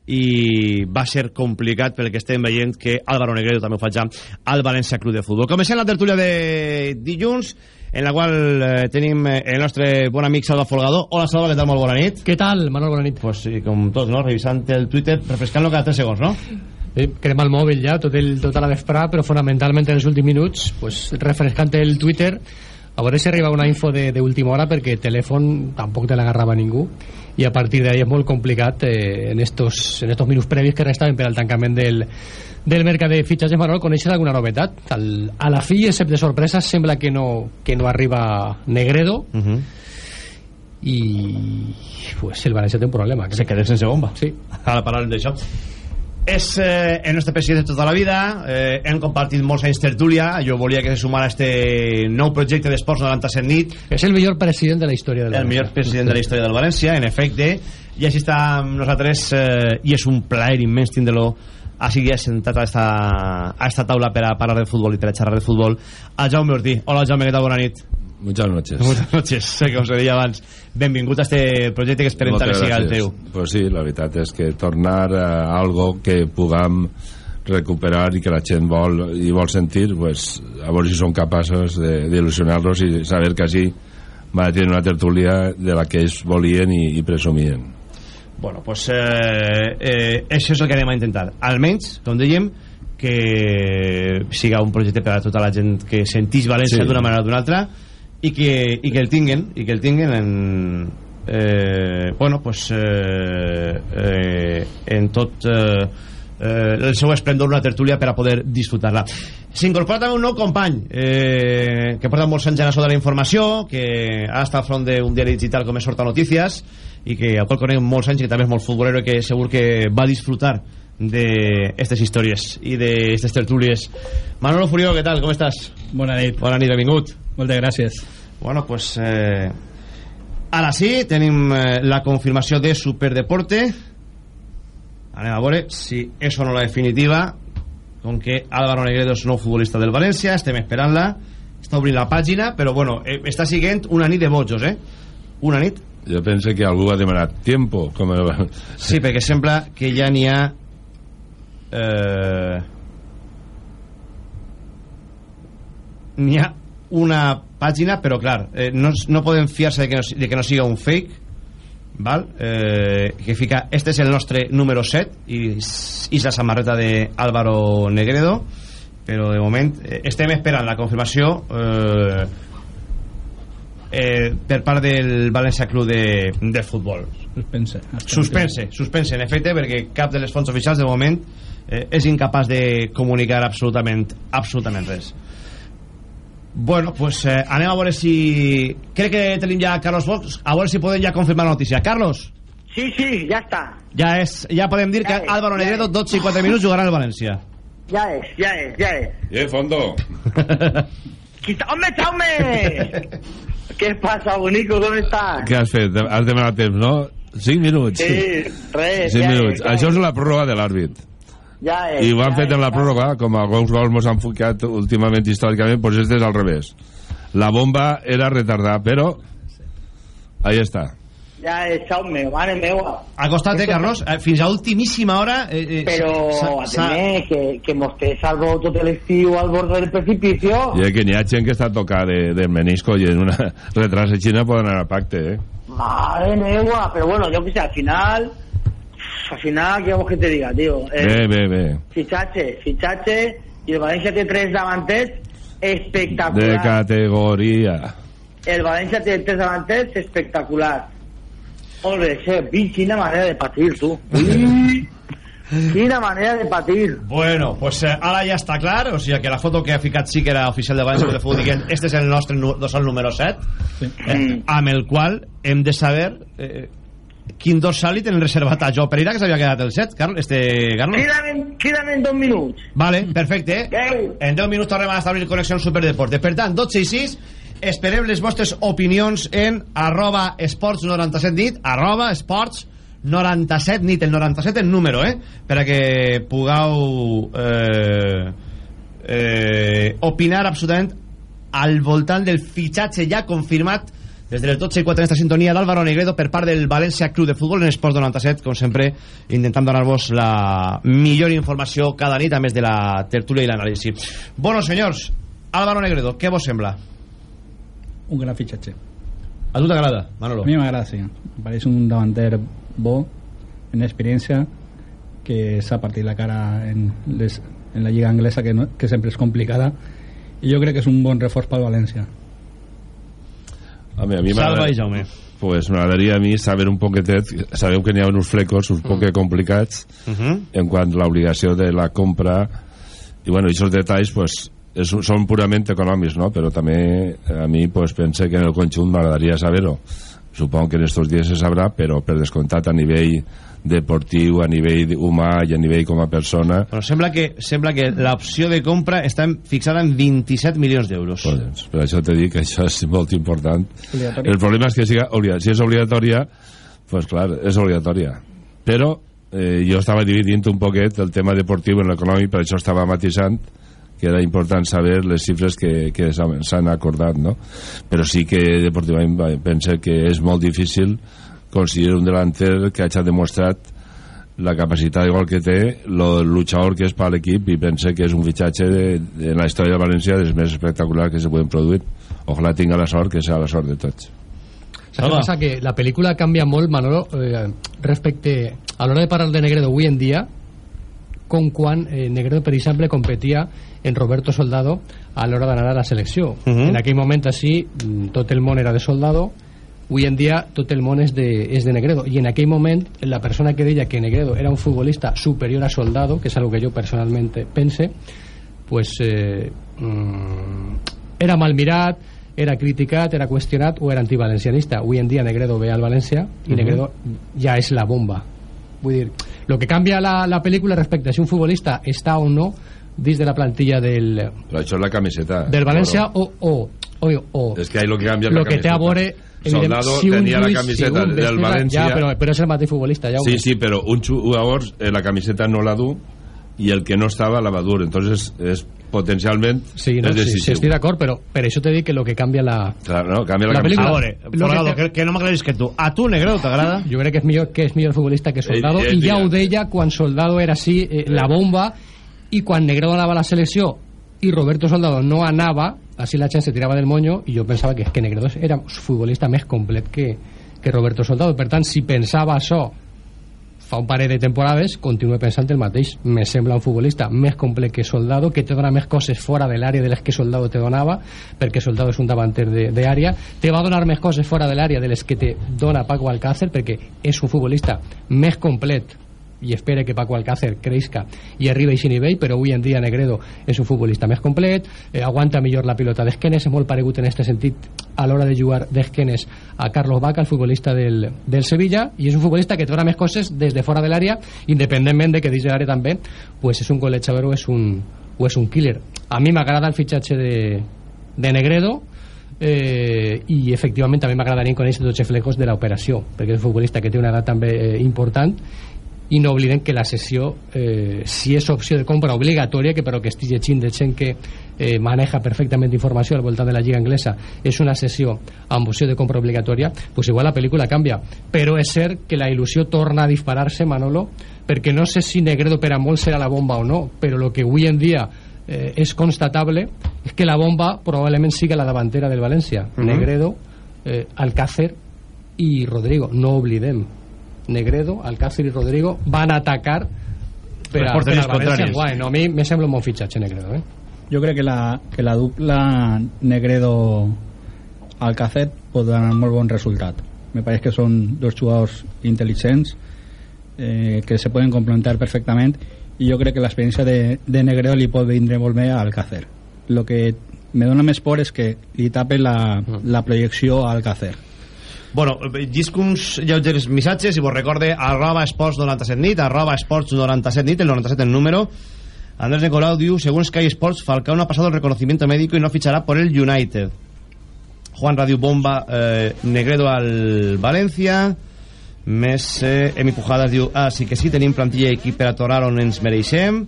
i va ser complicat pel que estem veient que Álvaro Negredo també ho fa ja al València Club de Futbol. Comencem la tertúlia de dilluns en la qual eh, tenim eh, el nostre bon amic Salva Folgado. Hola Salva, què tal? Molt bona nit. Què tal, Manol? Bona nit. Pues sí, com tots, no? Revisant el Twitter, refrescant-lo cada 3 segons, no? Eh, crema el mòbil ja tot el, tota la vesprà, però fonamentalment en els últims minuts, pues, refrescant el Twitter, a veure si arriba una info d'última hora perquè telèfon tampoc te l'agarrava ningú i a partir d'ahí és molt complicat eh, en, estos, en estos minuts previs que restaven per al tancament del, del mercat de fitxatges Manol conèixer alguna novetat al, a la fi, excepte sorpreses sembla que no, que no arriba Negredo Uh -huh. i pues el València té un problema Se quedés sense bomba. sí. Ara parlarem d'això. És eh, el nostre president de tota la vida, eh, hem compartit molts anys tertúlia, jo volia que se sumara a este nou projecte d'Esports 97 nit, és el millor president de la història del el millor president de la història del València, en efecte, i així està amb nosaltres, eh, i és un plaer immens tindre-lo així que sentat a esta, a esta taula per a parlar de futbol i per a xerrar de futbol, a Jaume Ortí. Hola Jaume, què tal? Bona nit. Muchas noches. Buenas noches, sé que us ho deia abans. Benvingut a este projecte que esperem Moltes siga el teu. Pues sí, la veritat és que tornar a algo que puguem recuperar i que la gent vol i vol sentir, pues, a veure si són capaços de- d'il·lusionar-los i saber que així va tenir una tertúlia de la que ells volien i, i presumien. Bueno, pues eh, eh, això és el que anem a intentar. Almenys, com dèiem, que siga un projecte per a tota la gent que sentís València Sí. d'una manera o d'una altra i que, i que el tinguen i que el tinguen en eh, bueno, pues eh, eh, en tot eh, eh, el seu esplendor una tertúlia per a poder disfrutar-la s'incorpora també un nou company eh, que porta molts anys en això de la informació que ha estat front d'un diari digital com és Horta Notícies i que al qual conec molts anys i que també és molt futbolero i que segur que va disfrutar d'aquestes històries i d'aquestes tertúlies Manolo Furió, què tal? Com estàs? Bona nit. Bona nit, benvingut Moltes gràcies. Bueno, pues eh, ara sí, tenim eh, la confirmació de Superdeporte. Anem a veure si és o no la definitiva, com que Álvaro Negredo és nou futbolista del València, estem esperant-la, està obrint la pàgina, però bueno, eh, està siguent una nit de bojos, eh? Una nit. Jo penso que algú ha demanat tiempo, com. Sí, perquè sembla que ja n'hi ha... Eh, n'hi ha una pàgina, però clar, eh, no, no poden fiar-se de, que no, de que no siga un fake, val? Eh, que fica, este és el nostre número 7 i, i la samarreta de Álvaro Negredo, però de moment eh, estem esperant la confirmació eh, eh, per part del València Club de, de Futbol. Suspense. Suspense, suspense, en efecte, perquè cap de les fonts oficials de moment eh, és incapaç de comunicar absolutament absolutament res. Bueno, pues eh, anem a veure si... Crec que tenim ja Carlos Fox, a veure si podem ja confirmar la notícia. Carlos, Sí, sí, ya está. ja, és, ja podem dir que Ja és, Álvaro ja Negredo, és. 12 i 4 minuts, jugarà al València. Ya es, ya es, ya es. Eh, Fondo! Quita... ¡Hombre, chaume! ¿Qué pasa, Bonico? ¿Cómo estás? Què has fet? Has demanat temps, no? 5 minuts. Sí, res, 5 ja minuts. és, ja Això és. és la pròrroga de l'àrbit. Ya es. I ho han ya fet en la pròrroga, com alguns gols mos han ficat últimament històricament, doncs este és al revés. La bomba era retardar, però ahí està. Ya es, chaume, madre meva. Acostat, eh, Carlos? Eh, Fins a ultimíssima hora... Eh, eh, s'ha- atendé, que, que mostré salvo todo el estío al borde del precipicio. I que n'hi ha gent que està tocada de, del menisco i en una retrasa xina poden anar a pacte, eh? Madre meva. Pero bueno, yo que sé, al final... Al final, ¿qué vamos que te diga, tío? Eh, Bé, bé, bé. Fichache, fichache, y el Valencia tiene tres davanters De espectacular. categoria. El Valencia tiene tres davanters espectacular. Hombre, pinche una manera de partir, tú. Uy, Quina manera de patir. Bueno, pues eh, ara ja està clar, o sigui que la foto que ha ficat sí que era oficial de València de Futbol dient este és el nostre nu- dorsal número 7, Sí. eh, amb el qual hem de saber eh, quin dorsal li tenen reservat a Jo Pereira que s'havia quedat el 7, Carlos, este, Carlos. Queden en, queden en dos minuts. Vale, perfecte. Adéu. En 10 minuts tornem a establir connexió amb Superdeporte. Per tant, 12 i 6, esperem les vostres opinions en arroba esports 97 nit, arroba esports 97 nit, el 97 en número, eh? Per a que pugueu eh, eh, opinar absolutament al voltant del fitxatge ja confirmat des del 12 i 4 en esta sintonia d'Álvaro Negredo per part del València Club de Futbol en Esports 97, com sempre intentant donar-vos la millor informació cada nit a més de la tertúlia i l'anàlisi Bueno, senyors, Álvaro Negredo què vos sembla? Un gran fitxatge. A tu t'agrada, Manolo? A mi m'agrada, sí. Em pareix un davanter bo, en experiència, que s'ha partit la cara en, les, en la lliga anglesa, que, no, que sempre és complicada, i jo crec que és un bon reforç pel València. Home, a mi Salva i Jaume. Pues m'agradaria a mi saber un poquetet, sabeu que n'hi ha uns flecos uns poc complicats Uh -huh. en quant a l'obligació de la compra i bueno, aquests detalls pues, és, són purament econòmics no? però també a mi pues, pense que en el conjunt m'agradaria saber-ho supongo que en estos dies se sabrà però per descomptat a nivell deportiu, a nivell humà i a nivell com a persona Però sembla que, sembla que l'opció de compra està en- fixada en 27 milions d'euros. pues, per això te dic que això és molt important Obligatori. el problema és que siga si és obligatòria pues clar, és obligatòria però eh, jo estava dividint un poquet el tema deportiu en l'econòmic per això estava matisant que era important saber les xifres que, que s'han acordat no? però sí que deportivament va, pense que és molt difícil conseguir un delanter que hagi demostrat la capacitat igual que té lo luchador que és per l'equip i pense que és un fitxatge de, de, en la història de València dels més espectaculars que se poden produir ojalà tinga la sort que sea la sort de tots ¿Sabes qué pasa? Que la película cambia molt, Manolo, eh, respecte a l'hora de parlar de Negredo avui en dia, com quan eh, Negredo, per exemple, competia en Roberto Soldado a l'hora d'anar a la selecció. Mhm. En aquell moment, així, mm, tot el món era de Soldado, avui en dia tot el món és de, és de Negredo i en aquell moment la persona que deia que Negredo era un futbolista superior a Soldado que és algo que jo personalment pense pues eh, mm, era mal mirat era criticat, era qüestionat o era antivalencianista avui en dia Negredo ve al València i Mhm. Negredo ja és la bomba vull dir, lo que canvia la, la pel·lícula respecte a si un futbolista està o no dins de la plantilla del, però això és la camiseta del València o, o, o, o és que ahí lo que canvia és lo la que té a camiseta. veure evident- Soldado si tenia la camiseta si del València ja, però, però és el mateix futbolista ja Sí, sí, però un jugador eh, la camiseta no la du i el que no estava la va dur. Entonces és potencialment Sí, no, és sí, decisiu. sí, estic d'acord, però per això t'he dit que lo que canvia la... Clar, no, canvia la, La camiseta. pel·lícula- A veure, Folgado, que que, que no m'aclaris que tu. A tu, Negredo, t'agrada? Jo crec que és millor que és millor futbolista que Soldado Ell- ell i ja ho deia quan Soldado era així, eh, la bomba i quan Negredo anava a la selecció i Roberto Soldado no anava així la se tirava del moño i jo pensava que, que Negredo era un futbolista més complet que, que Roberto Soldado. Per tant si pensava això fa un parell de temporades continuo pensant el mateix. Me sembla un futbolista més complet que Soldado que te dona més coses fora de l'àrea de les que Soldado te donava perquè Soldado és un davanter d'àrea te va donar més coses fora de l'àrea de les que te dona Paco Alcácer perquè és un futbolista més complet i espera que Paco Alcácer creixca i arriba a aquest nivell, però avui en dia Negredo és un futbolista més complet, eh, aguanta millor la pilota d'esquenes, és molt paregut en aquest sentit a l'hora de jugar d'esquenes a Carlos Vaca, el futbolista del, del Sevilla, i és un futbolista que te dona més coses des de fora de l'àrea, independentment de que dins de l'àrea també pues és un golejador o un, o és un killer. A mi m'agrada el fitxatge de, de Negredo, eh, i efectivament també m'agradaria conèixer tots els flecos de l'operació perquè és un futbolista que té una edat també eh, important i no oblidem que la sessió eh, si és opció de compra obligatòria que però que estic llegint de gent que eh, maneja perfectament informació al voltant de la lliga anglesa és una sessió amb opció de compra obligatòria pues igual la pel·lícula canvia. Però és cert que la il·lusió torna a disparar-se Manolo perquè no sé si Negredo per a molt serà la bomba o no però el que avui en dia eh, és constatable és que la bomba probablement siga la davantera del València. Mhm. Negredo, eh, Alcácer i Rodrigo, no oblidem Negredo, Alcácer i Rodrigo van atacar per a, per al València. Guai, no, a mi me sembla un bon fitxatge Negredo eh? Jo crec que la, que la dupla Negredo-Alcácer pot donar molt bon resultat. Me pareix que són dos jugadors intel·ligents eh, que se pueden complementar perfectament i jo crec que l'experiència de, de Negredo li pot vindre molt bé al Alcácer el que me dona més por és que li tape la, la projecció al Alcácer Bueno, llisc uns lleugers missatges i vos recorde arroba esports 97 nit, arroba esports 97 nit, el 97 en número. Andrés Nicolau diu, según Sky Sports, Falcao no ha pasado el reconocimiento médico y no fichará por el United. Juan Radio Bomba, eh, Negredo al València. Més eh, Emi Pujadas diu, ah, sí que sí, tenim plantilla i equip per atorar on ens mereixem.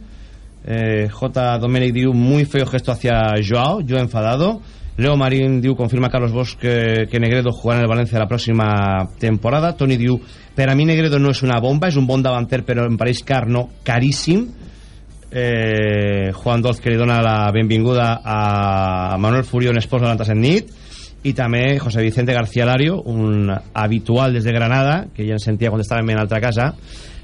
Eh, J. Domènech diu, muy feo gesto hacia Joao, yo enfadado. Leo Marín diu, confirma Carlos Bosch que, Negredo jugarà en el València la pròxima temporada. Toni diu, per a mi Negredo no és una bomba, és un bon davanter, però em pareix car, no, caríssim. Eh, Juan Dolz, que li dona la benvinguda a Manuel Furio en Esports 97 nit i també José Vicente García Lario un habitual des de Granada que ens sentia quan estàvem en altra casa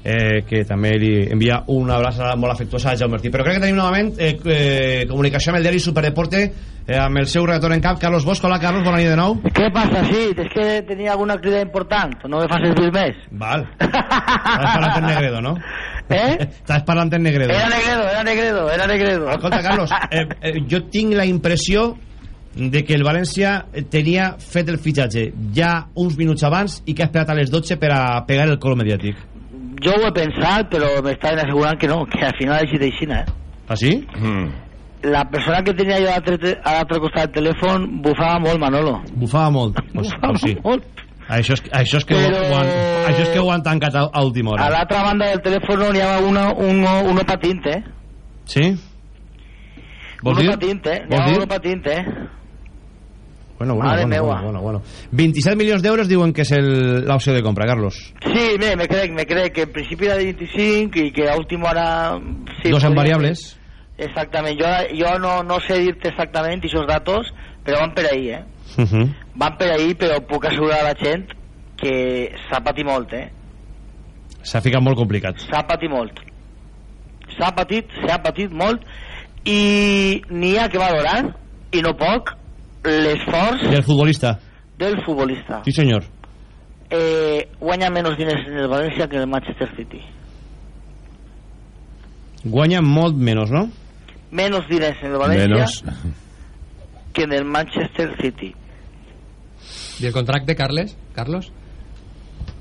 eh, que també li envia una abraçada molt afectuosa a Jaume Martí però crec que tenim novament eh, eh, comunicació amb el diari Superdeporte eh, amb el seu redactor en cap, Carlos Bosch hola Carlos, bona nit de nou Què passa? Sí, és que tenia alguna crida important no me facis dir més Val Estàs parlant en Negredo, no? Eh? Estàs parlant en Negredo Era Negredo, era Negredo, era Negredo Escolta, Carlos, eh, eh, jo tinc la impressió de que el València tenia fet el fitxatge ja uns minuts abans i que ha esperat a les 12 per a pegar el col mediàtic. Jo ho he pensat, però m'estaven assegurant que no, que al final ha sigut així, eh? Ah, sí? Mm. La persona que tenia jo a l'altre a costat del telèfon bufava molt, Manolo. Bufava molt. Pues, pues sí. Molt. Això és, això, és que Però- ho, han, això és que ho han tancat a, a última A hora. l'altra banda del telèfon n'hi havia uno, uno, uno patint, eh? Sí? Vols Uno dir? patint, eh? Havia dir? uno patint, eh? Bueno, bueno, bueno, bueno, bueno, bueno. 27 milions d'euros diuen que és el- l'opció de compra, Carlos. Sí, me, me crec, me crec que en principi era de 25 i que a última hora... Sí, Dos en variables. Exactament, jo, jo no, no sé dir-te exactament aquests datos, però van per ahí, eh? Uh -huh. Van per ahí, però puc assegurar a la gent que s'ha patit molt, eh? S'ha ficat molt complicat. S'ha patit molt. S'ha patit, s'ha patit molt i n'hi ha que valorar, i no poc, l'esforç I el futbolista? del futbolista. Sí, senyor. Eh, guanya menys diners en el València que en el Manchester City. Guanya molt menys, no? Menos diners en el València Menos. que en el Manchester City. I el contracte, Carles? Carlos?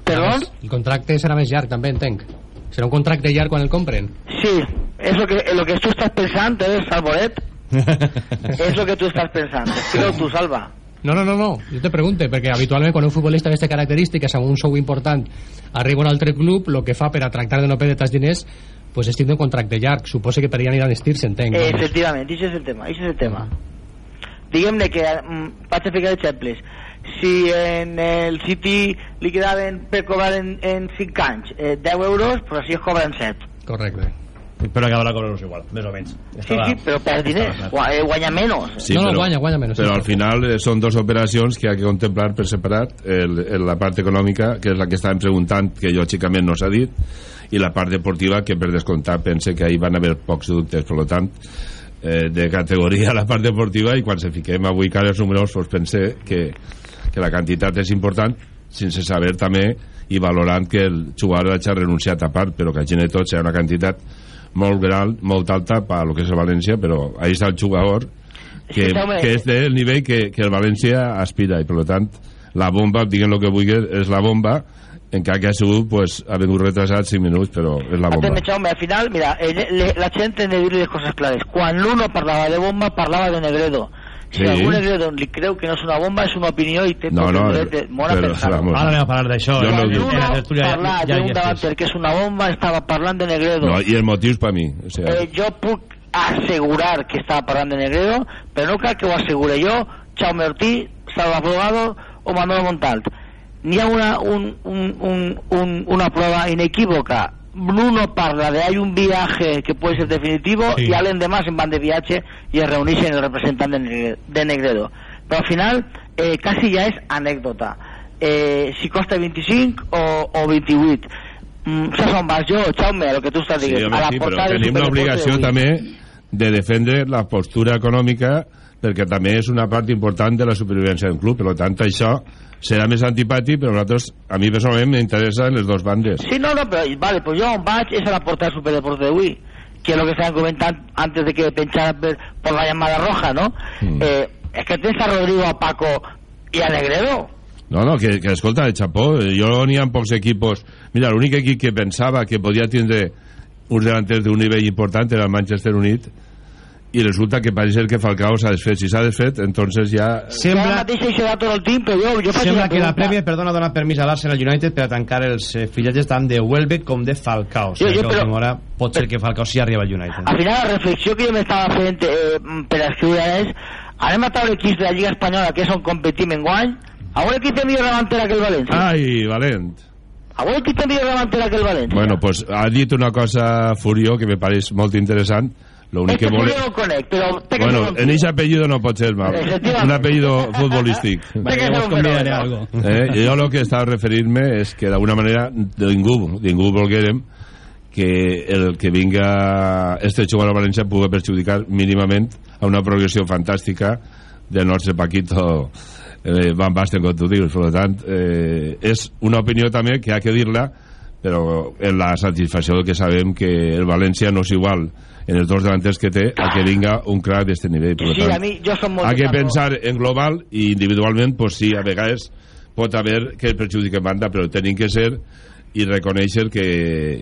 Perdó? El contracte serà més llarg, també, entenc. Serà un contracte llarg quan el compren? Sí, es lo que, es lo que tú estás pensando, ¿eh, Salvoret? es lo que tú estás pensando. Creo tú, Salva. No, no, no, no. Jo te pregunte, perquè habitualment quan un futbolista d'aquestes característiques amb un sou important arriba a un altre club, el que fa per a tractar de no perdre tants diners pues és tindre un contracte llarg. Suposa que per allà aniran a estir-se, entenc. Eh, vamos. efectivament, això és el tema, això és el tema. Diguem-ne que, mm, vaig a ficar exemples, si en el City li quedaven per cobrar en, en 5 anys eh, 10 euros, pues així es cobren 7. Correcte. Però acabarà cobrant igual, més o menys. Sí, sí, però per diners, eh, guanya menys. Sí, no, no, però, guanya, guanya menys. Però sí. al final eh, són dues operacions que ha que contemplar per separat el, el, la part econòmica, que és la que estàvem preguntant, que lògicament no s'ha dit, i la part deportiva, que per descomptar pense que ahir van haver pocs dubtes, per tant, eh, de categoria a la part deportiva, i quan se fiquem avui cada els números, pues pense que, que la quantitat és important, sense saber també i valorant que el jugador ha renunciat a part, però que a gent de tot serà una quantitat molt gran, molt alta per lo que és el València, però ahí està el jugador que, que és del nivell que, que el València aspira i per tant la bomba, diguem el que vulguis és la bomba, encara que ha sigut pues, ha vengut retrasat 5 minuts però és la bomba Atende, Jaume, al final, mira, eh, le- la gent hem de dir les coses clares. Quan l'uno parlava de bomba, parlava de Negredo. Si Sí. algú Negredo li creu que no és una bomba, és una opinió i té No, no, el dret de però, pensar-ho. vamos. Ara anem a parlar d'això. Jo eh? no l'uno tertúlia ja, d'un que és una bomba, estava parlant de Negredo. no, i els motius per mi o sigui, Eh, jo puc assegurar que estava parlant de Negredo, però no cal que ho assegure jo, Jaume Ortí, Salva Fogado o Manuel Montalt. N'hi ha una, un, un, un, un, una prueba inequívoca. Bruno parla de hay un viaje que puede ser definitivo Sí. y Allen de más en van de viaje y reunirse en el representante de Negre- de Negredo. Pero al final eh, casi ya es anécdota. Eh, si costa 25 o, o 28. Mm, saps on vas jo, Jaume, lo que tu estàs sí, dient. home, a la sí, però tenim l'obligació d'avui. també de defendre la postura econòmica perquè també és una part important de la supervivència del club per tant això serà més antipàtic però nosaltres, a mi personalment m'interessa en les dues bandes Sí, no, no, però vale, pues jo on vaig és a la portada del Superdeporte d'avui que és el que estaven comentant antes de que penchara per, por la llamada roja, ¿no? Mm. Eh, es que tens a Rodrigo, a Paco i a Negredo. No, no, que, que escolta, el Chapó, jo n'hi ha pocs equipos... Mira, l'únic equip que pensava que podia tindre uns delanters d'un nivell important era el Manchester Unit i resulta que pareix ser que Falcao s'ha desfet. Si s'ha desfet, entonces ja... Sembla... Mateix tot el team, però jo, jo faig Sembla que la. Premier, perdona, dona permís a l'Arsenal United per a tancar els eh, fillatges tant de Welbeck com de Falcao. Jo- sigui, jo, però- hora pot ser que Falcao sí arriba al United. Al final, la reflexió que jo m'estava fent eh, per escriure és anem a treure equips de la Lliga Espanyola que són competim en guany a un equip té millor davantera que el València Ai, valent. a equip té millor davantera que el València Bueno, pues ha dit una cosa Furió que me pareix molt interessant. Lo únic este que vol... yo no lo conec, però Bueno, en ese apellido no pot ser mal. Un apellido futbolístic. Té que ser un fenómeno. Eh, jo el que estava referint-me és que d'alguna manera ningú, ningú volguérem que el que vinga este jugador a València pugui perjudicar mínimament a una progressió fantàstica del nostre Paquito eh, Van Basten, com tu dius. Per tant, eh, és una opinió també que ha que dir-la, però en la satisfacció que sabem que el València no és igual en els dos delanters que té a que vinga un crack d'este nivell. Per Sí, tant, a mi, jo som molt... ha que pensar en global i individualment, pues sí, a vegades pot haver que el perjudiquen banda, però tenim que ser i reconèixer que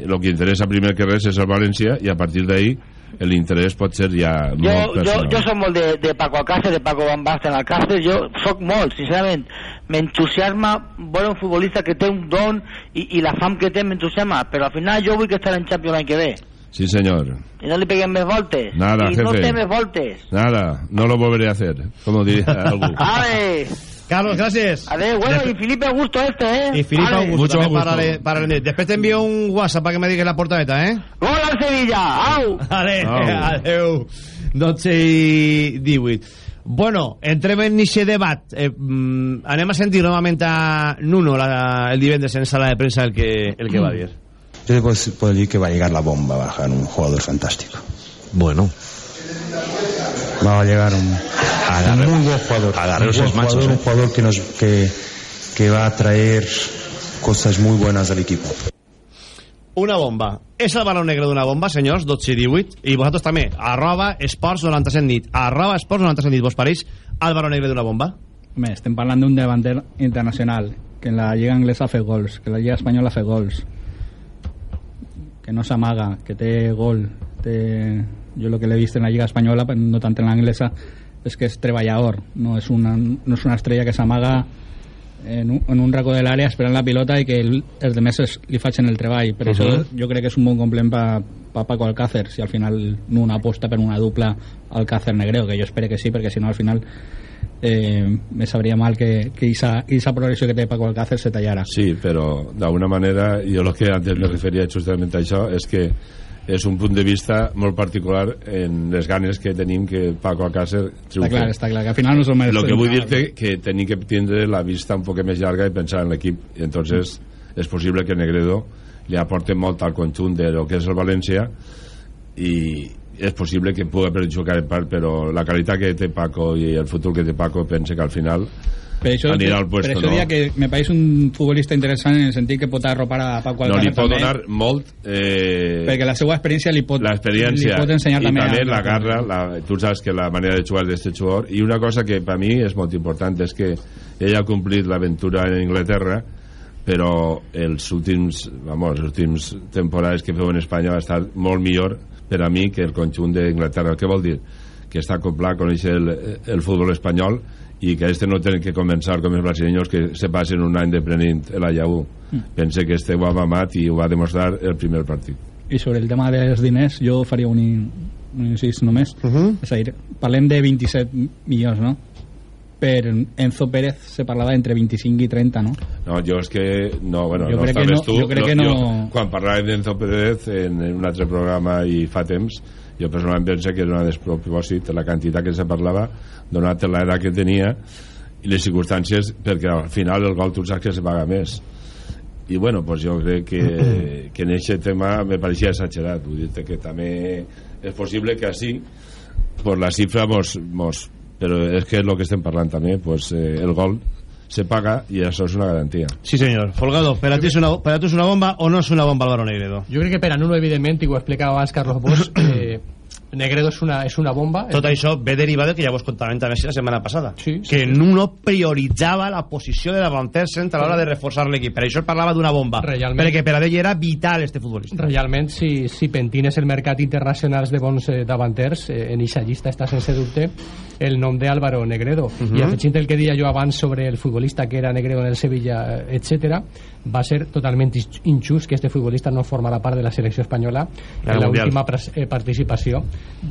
el que interessa primer que res és el València i a partir d'ahí l'interès pot ser ja jo, molt jo, personal. jo som molt de, de Paco Alcácer, de Paco Van Basten Alcácer, jo sóc molt, sincerament. M'entusiasma veure un futbolista que té un don i, i la fam que té m'entusiasma, però al final jo vull que estarà en Champions l'any que ve. Sí, senyor. I no li peguem més voltes. Nada, no jefe. té més voltes. Nada, no lo volveré a hacer, como diría algú. Ale, Carlos, gràcies. adeu, bueno, y Felipe Augusto este, eh? Y Filipe Ale. Augusto, Mucho també gusto. pararé, pararé. Després t'envio un WhatsApp para que me digues la portadeta, eh? Gol al Sevilla, au! Vale, Au. adeu. 12 i 18. Bueno, entrem en aquest debat. Eh, mm, anem a sentir novament a Nuno la, el divendres en sala de premsa el que, el que va dir. Yo te puedo, puedo decir que va a llegar la bomba, va a bajar un jugador fantástico. Bueno, Va a llegar un, un muy buen jugador. agarreos un buen es machos, jugador, ¿eh? un jugador que, nos, que, que va a traer cosas muy buenas al equipo. Una bomba. És el balón negre d'una bomba, senyors, 12 i 18. I vosaltres també, arroba esports 97 nit. Arroba esports 97 nit. Vos pareix el balón negre d'una bomba? Home, estem parlant d'un davanter internacional que en la Lliga Anglesa fa gols, que en la Lliga Espanyola fa gols, que no s'amaga, que té gol. Té... Jo el que l'he vist en la Lliga Espanyola, no tant en l'anglesa, és que és treballador, no és una, no és una estrella que s'amaga en un, en un racó de l'àrea esperant la pilota i que el, els demés es, li facin el treball. Per Uh això -huh. jo crec que és un bon complement per pa Paco Alcácer, si al final no una aposta per una dupla Alcácer-Negreo, que jo espero que sí, perquè si no al final eh, me sabria mal que, que esa, esa progressió que té Paco Alcácer se tallara. Sí, però d'alguna manera, jo el que antes me referia justament a això és que és un punt de vista molt particular en les ganes que tenim que Paco Alcácer Està triomfi. clar, està clar, que al final no som. Lo que vull dir-te que tenim que tindre la vista un poc més llarga i pensar en l'equip entonces és possible que Negredo li aporte molt al conjunt de lo que és el València i és possible que pugui perjudicar en part però la qualitat que té Paco i el futur que té Paco pense que al final per això, anirà al per puesto això no? que me pareix un futbolista interessant en el sentit que pot arropar a Paco no Alcácer li pot també, donar molt eh, perquè la seva experiència li pot, l'experiència li pot ensenyar i també, també a- la garra la, tu saps que la manera de jugar d'este jugador i una cosa que per mi és molt important és que ell ha complit l'aventura en Inglaterra però els últims vamos, els últims temporades que feu en Espanya va estar molt millor per a mi que el conjunt d'Inglaterra què vol dir? que està acoplat, coneix el, el futbol espanyol i que este no tenen que començar com els brasileños que se passen un any deprenent la llavor Mm. pense que este ho ha mamat i ho va demostrar el primer partit i sobre el tema dels diners jo faria un, un incís només Uh -huh. és a dir, parlem de 27 milions no? Per Enzo Pérez se parlava entre 25 i 30 no? No, jo és que... No, bueno, Jo no crec que estaves no- tu. jo crec que no- quan parlàvem d'Enzo Pérez en, en un altre programa i fa temps, jo personalment penso que era una despropòsit la quantitat que se parlava, donat l'edat que tenia i les circumstàncies, perquè al final el gol tu saps que se paga més. I bueno, pues jo crec que, que en aquest tema me pareixia exagerat, vull dir que també es posible que así por la cifra mos, mos pero es que es lo que estén parlant també pues eh, el gol se paga y eso es una garantía Sí, senyor. Folgado, per a, ti és una, és una bomba o no és una bomba Álvaro Negredo? Jo crec que per a Nuno, evidentment, i ho explicava abans Carlos Bosch, eh, Negredo és una, és una bomba. Tot això ve derivat del que ja vos contàvem també la setmana passada. Sí, sí, que sí. Nuno prioritzava la posició de davanter centre a l'hora de reforçar l'equip. Per això parlava d'una bomba. Realment. Perquè per a ell era vital este futbolista. Realment, si, si pentines el mercat internacional de bons eh, davanters, eh, en eixa llista està sense dubte el nom d'Álvaro Negredo. Mhm. I afegint el que deia jo abans sobre el futbolista que era Negredo en el Sevilla, etc va ser totalment injust que este futbolista no formara part de la selecció espanyola En en el la Mundial. última pres- eh, participació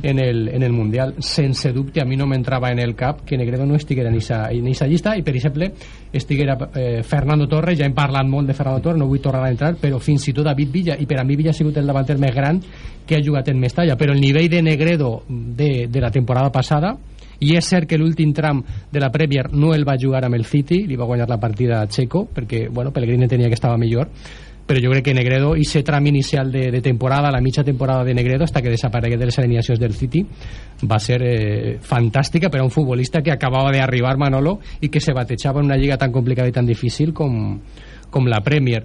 en el, en el Mundial. Sense dubte, a mi no m'entrava en el cap que Negredo no estiguera en eixa llista i, per exemple, estiguera eh, Fernando Torres, ja hem parlat molt de Fernando Torres, no vull tornar a entrar, però fins i tot David Villa, i per a mi Villa ha sigut el davanter més gran que ha jugat en Mestalla, però el nivell de Negredo de, de la temporada passada i és cert que l'últim tram de la Premier no el va jugar amb el City, li va guanyar la partida a Checo, perquè bueno, Pellegrini tenia que estava millor, però jo crec que Negredo, i ese tram inicial de, de temporada, la mitja temporada de Negredo, hasta que desaparegué de les alineacions del City, va ser eh, fantàstica per a un futbolista que acabava d'arribar Manolo i que se batejava en una lliga tan complicada i tan difícil com, com la Premier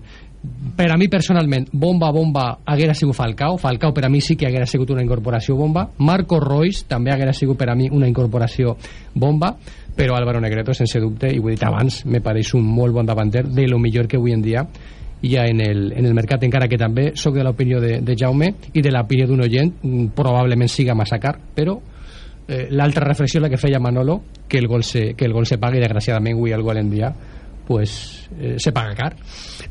per a mi personalment, bomba, bomba haguera sigut Falcao, Falcao per a mi sí que haguera sigut una incorporació bomba, Marco Royce també haguera sigut per a mi una incorporació bomba, però Álvaro Negredo sense dubte, i ho he dit abans me pareix un molt bon davanter, de lo millor que avui en dia hi ha en el, en el mercat, encara que també sóc de l'opinió de, de Jaume i de l'opinió d'un oient, mm, probablement siga massa car, però eh, l'altra reflexió la que feia Manolo, que el gol se, que el gol se paga i desgraciadament avui el gol en dia pues, eh, se paga car.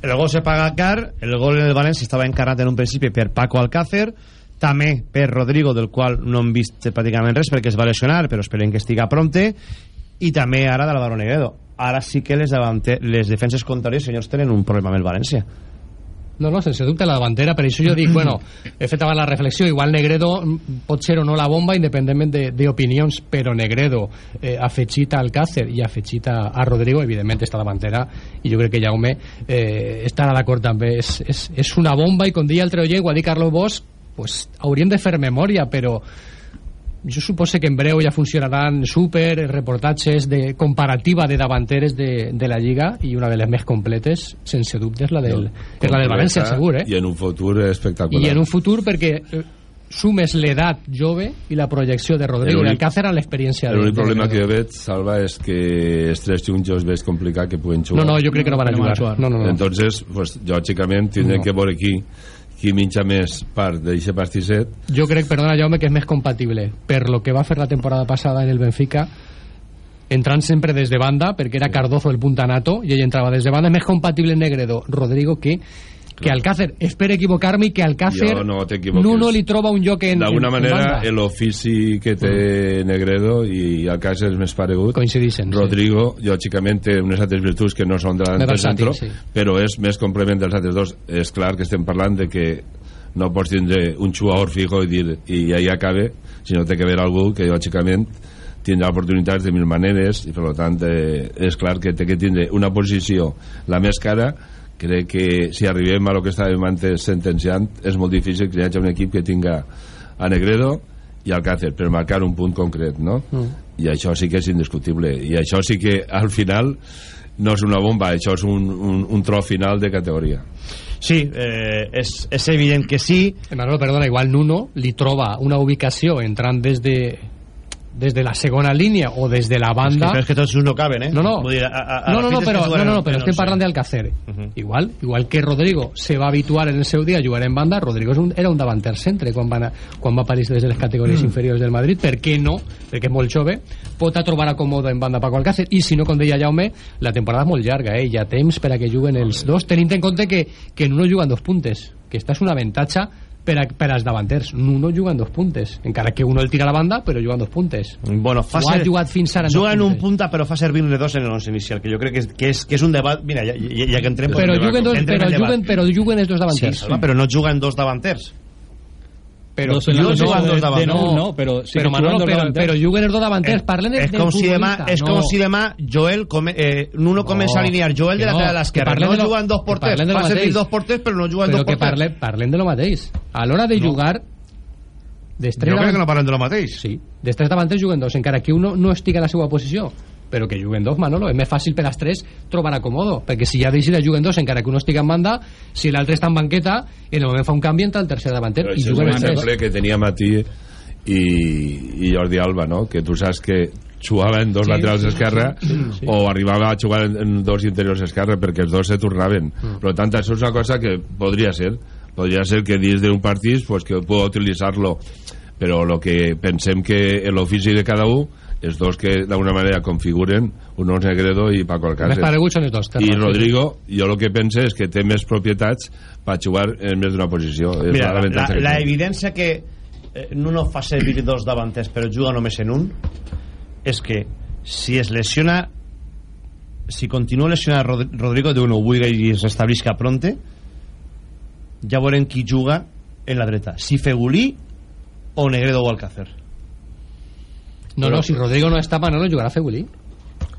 El gol se paga car, el gol en el València estava encarnat en un principi per Paco Alcácer, també per Rodrigo, del qual no hem vist pràcticament res perquè es va lesionar, però esperem que estiga prompte, i també ara d'Alvaro Negredo. Ara sí que les, davante, les defenses contràries, senyors, tenen un problema amb el València. No, no, sense dubte la davantera, per això jo dic, bueno, he fet abans la reflexió, igual Negredo mm, pot ser o no la bomba independentment de- d'opinions, però Negredo eh, afegit a Alcácer i afegit a, a Rodrigo, evidentment esta davantera, i jo crec que Jaume eh, estarà d'acord també, és, és, és una bomba i com deia el Treoller, ho ha dit Carlos Bosch, pues, hauríem de fer memòria, però jo suposo que en breu ja funcionaran super reportatges de comparativa de davanteres de, de la Lliga i una de les més completes, sense dubte, és la del, és la del València, segur, eh? i en un futur espectacular I en un futur perquè eh, sumes l'edat jove i la projecció de Rodrigo El i Alcácer a l'experiència de, l'únic de problema que jo veig, Salva, és que els tres junts veig complicat que puguen jugar. No, no, jo crec que no van a No jugar. No, no, no. Entonces, pues, lògicament, tindrem No. que veure qui, qui minja més part d'aquest pastisset. Jo crec, perdona Jaume, que és més compatible per lo que va fer la temporada passada en el Benfica entrant sempre des de banda, perquè era Cardozo el puntanato, i ell entrava des de banda, és més compatible Negredo, Rodrigo, que que Alcácer, espero equivocar-me, que Alcácer no t'equivoques. Nuno li troba un lloc en, D'alguna manera, l'ofici que té Negredo i cas és més paregut. Coincidixen, sí. Rodrigo, lògicament, té unes altres virtuts que no són de l'altre centre, sí. però és més complement dels altres dos. És clar que estem parlant de que no pots tindre un jugador fijo i dir i ahí acabe, sinó té que haver algú que, lògicament, tindrà oportunitats de mil maneres i per tant eh, és clar que té que tindre una posició la més cara crec que si arribem a lo que estàvem antes sentenciant és molt difícil que hi hagi un equip que tinga a Negredo i Alcácer per marcar un punt concret no? Mm. i això sí que és indiscutible i això sí que al final no és una bomba, això és un, un, un tro final de categoria Sí, eh, és, és evident que sí. Manolo, perdona, igual Nuno li troba una ubicació entrant des de des de la segona línia o des de la banda Però és que tots no caben, eh? No, no, Vull dir, a, a, a no, no, no, però, no, no, no, però estem parlant d'Alcácer. Mhm. Igual, igual que Rodrigo se va habituar en el seu dia a jugar en banda, Rodrigo és un, era un davanter centre quan va, anar- quan va aparèixer des de les categories Mm. inferiors del Madrid. Per què no? Perquè és molt jove, pot a trobar acomodo en banda Paco Alcácer i si no, com deia Jaume, la temporada és molt llarga, eh? hi ha temps per a que juguen els dos, tenint en compte que, que no juguen dos puntes, que esta és una avantatge per, a, per als davanters. Nuno juga en dos puntes, encara que uno el tira a la banda, però juga en dos puntes. Bueno, fa Ho ha ser- jugat fins ara en juga en un puntes. punta però fa servir-ne dos en el 11 inicial que jo crec que és, que és, que és un debat mira, ja, ja, ja que entrem Però juguen, dos, entrem però, juguen, però juguen els dos sí, davanters. Salva, però no juguen dos davanters Però, Dos no, no, dos de- de nou, no, però sí però, Manolo, però, però juguen els dos davanters. Eh, Parlen de, és com si demà, és no. com si demà Joel come, eh, Nuno comença a alinear Joel de que no, lateral a que l'esquerra parlem no de lo- juguen dos porters parlem de fa servir dos porters però no juguen però dos porters parlem, parlem de lo mateix. A l'hora de jugar, Dels Jo crec que no parlem de lo mateix. Sí, dels tres davanters juguen dos, encara que uno no estigui a la seva posició però que juguen dos, Manolo, és més fàcil per als tres trobar acomodo, perquè si ja decidida juguen dos encara que uno estigui en banda, si l'altre està en banqueta en el moment fa un canvi entra el tercer davanter Però i juguen un els tres que tenia Matí i, i Jordi Alba, no? Que tu saps que jugaven dos Sí, laterals sí, esquerra sí, sí, sí. o arribava a jugar en, en dos interiors esquerra perquè els dos se tornaven. Mm. Per tant, això és una cosa que podria ser. Podria ser que dins d'un partit pues, que pueda utilitzar-lo però el que pensem que l'ofici de cada un els dos que d'alguna manera configuren un és Negredo i Paco més Alcácer pareguts són els dos i. Rodrigo, jo el que pense és que té més propietats per jugar en més d'una posició. Mira, la, la, que la evidència que eh, Nuno fa servir dos davanters però juga només en un és que si es lesiona si continua lesionat Rod Rodrigo de uno vull i es restablisca pronte ja veurem qui juga en la dreta. Si Fegulí o Negredo o Alcácer no, no, si Rodrigo no està Manolo jugarà Fegulí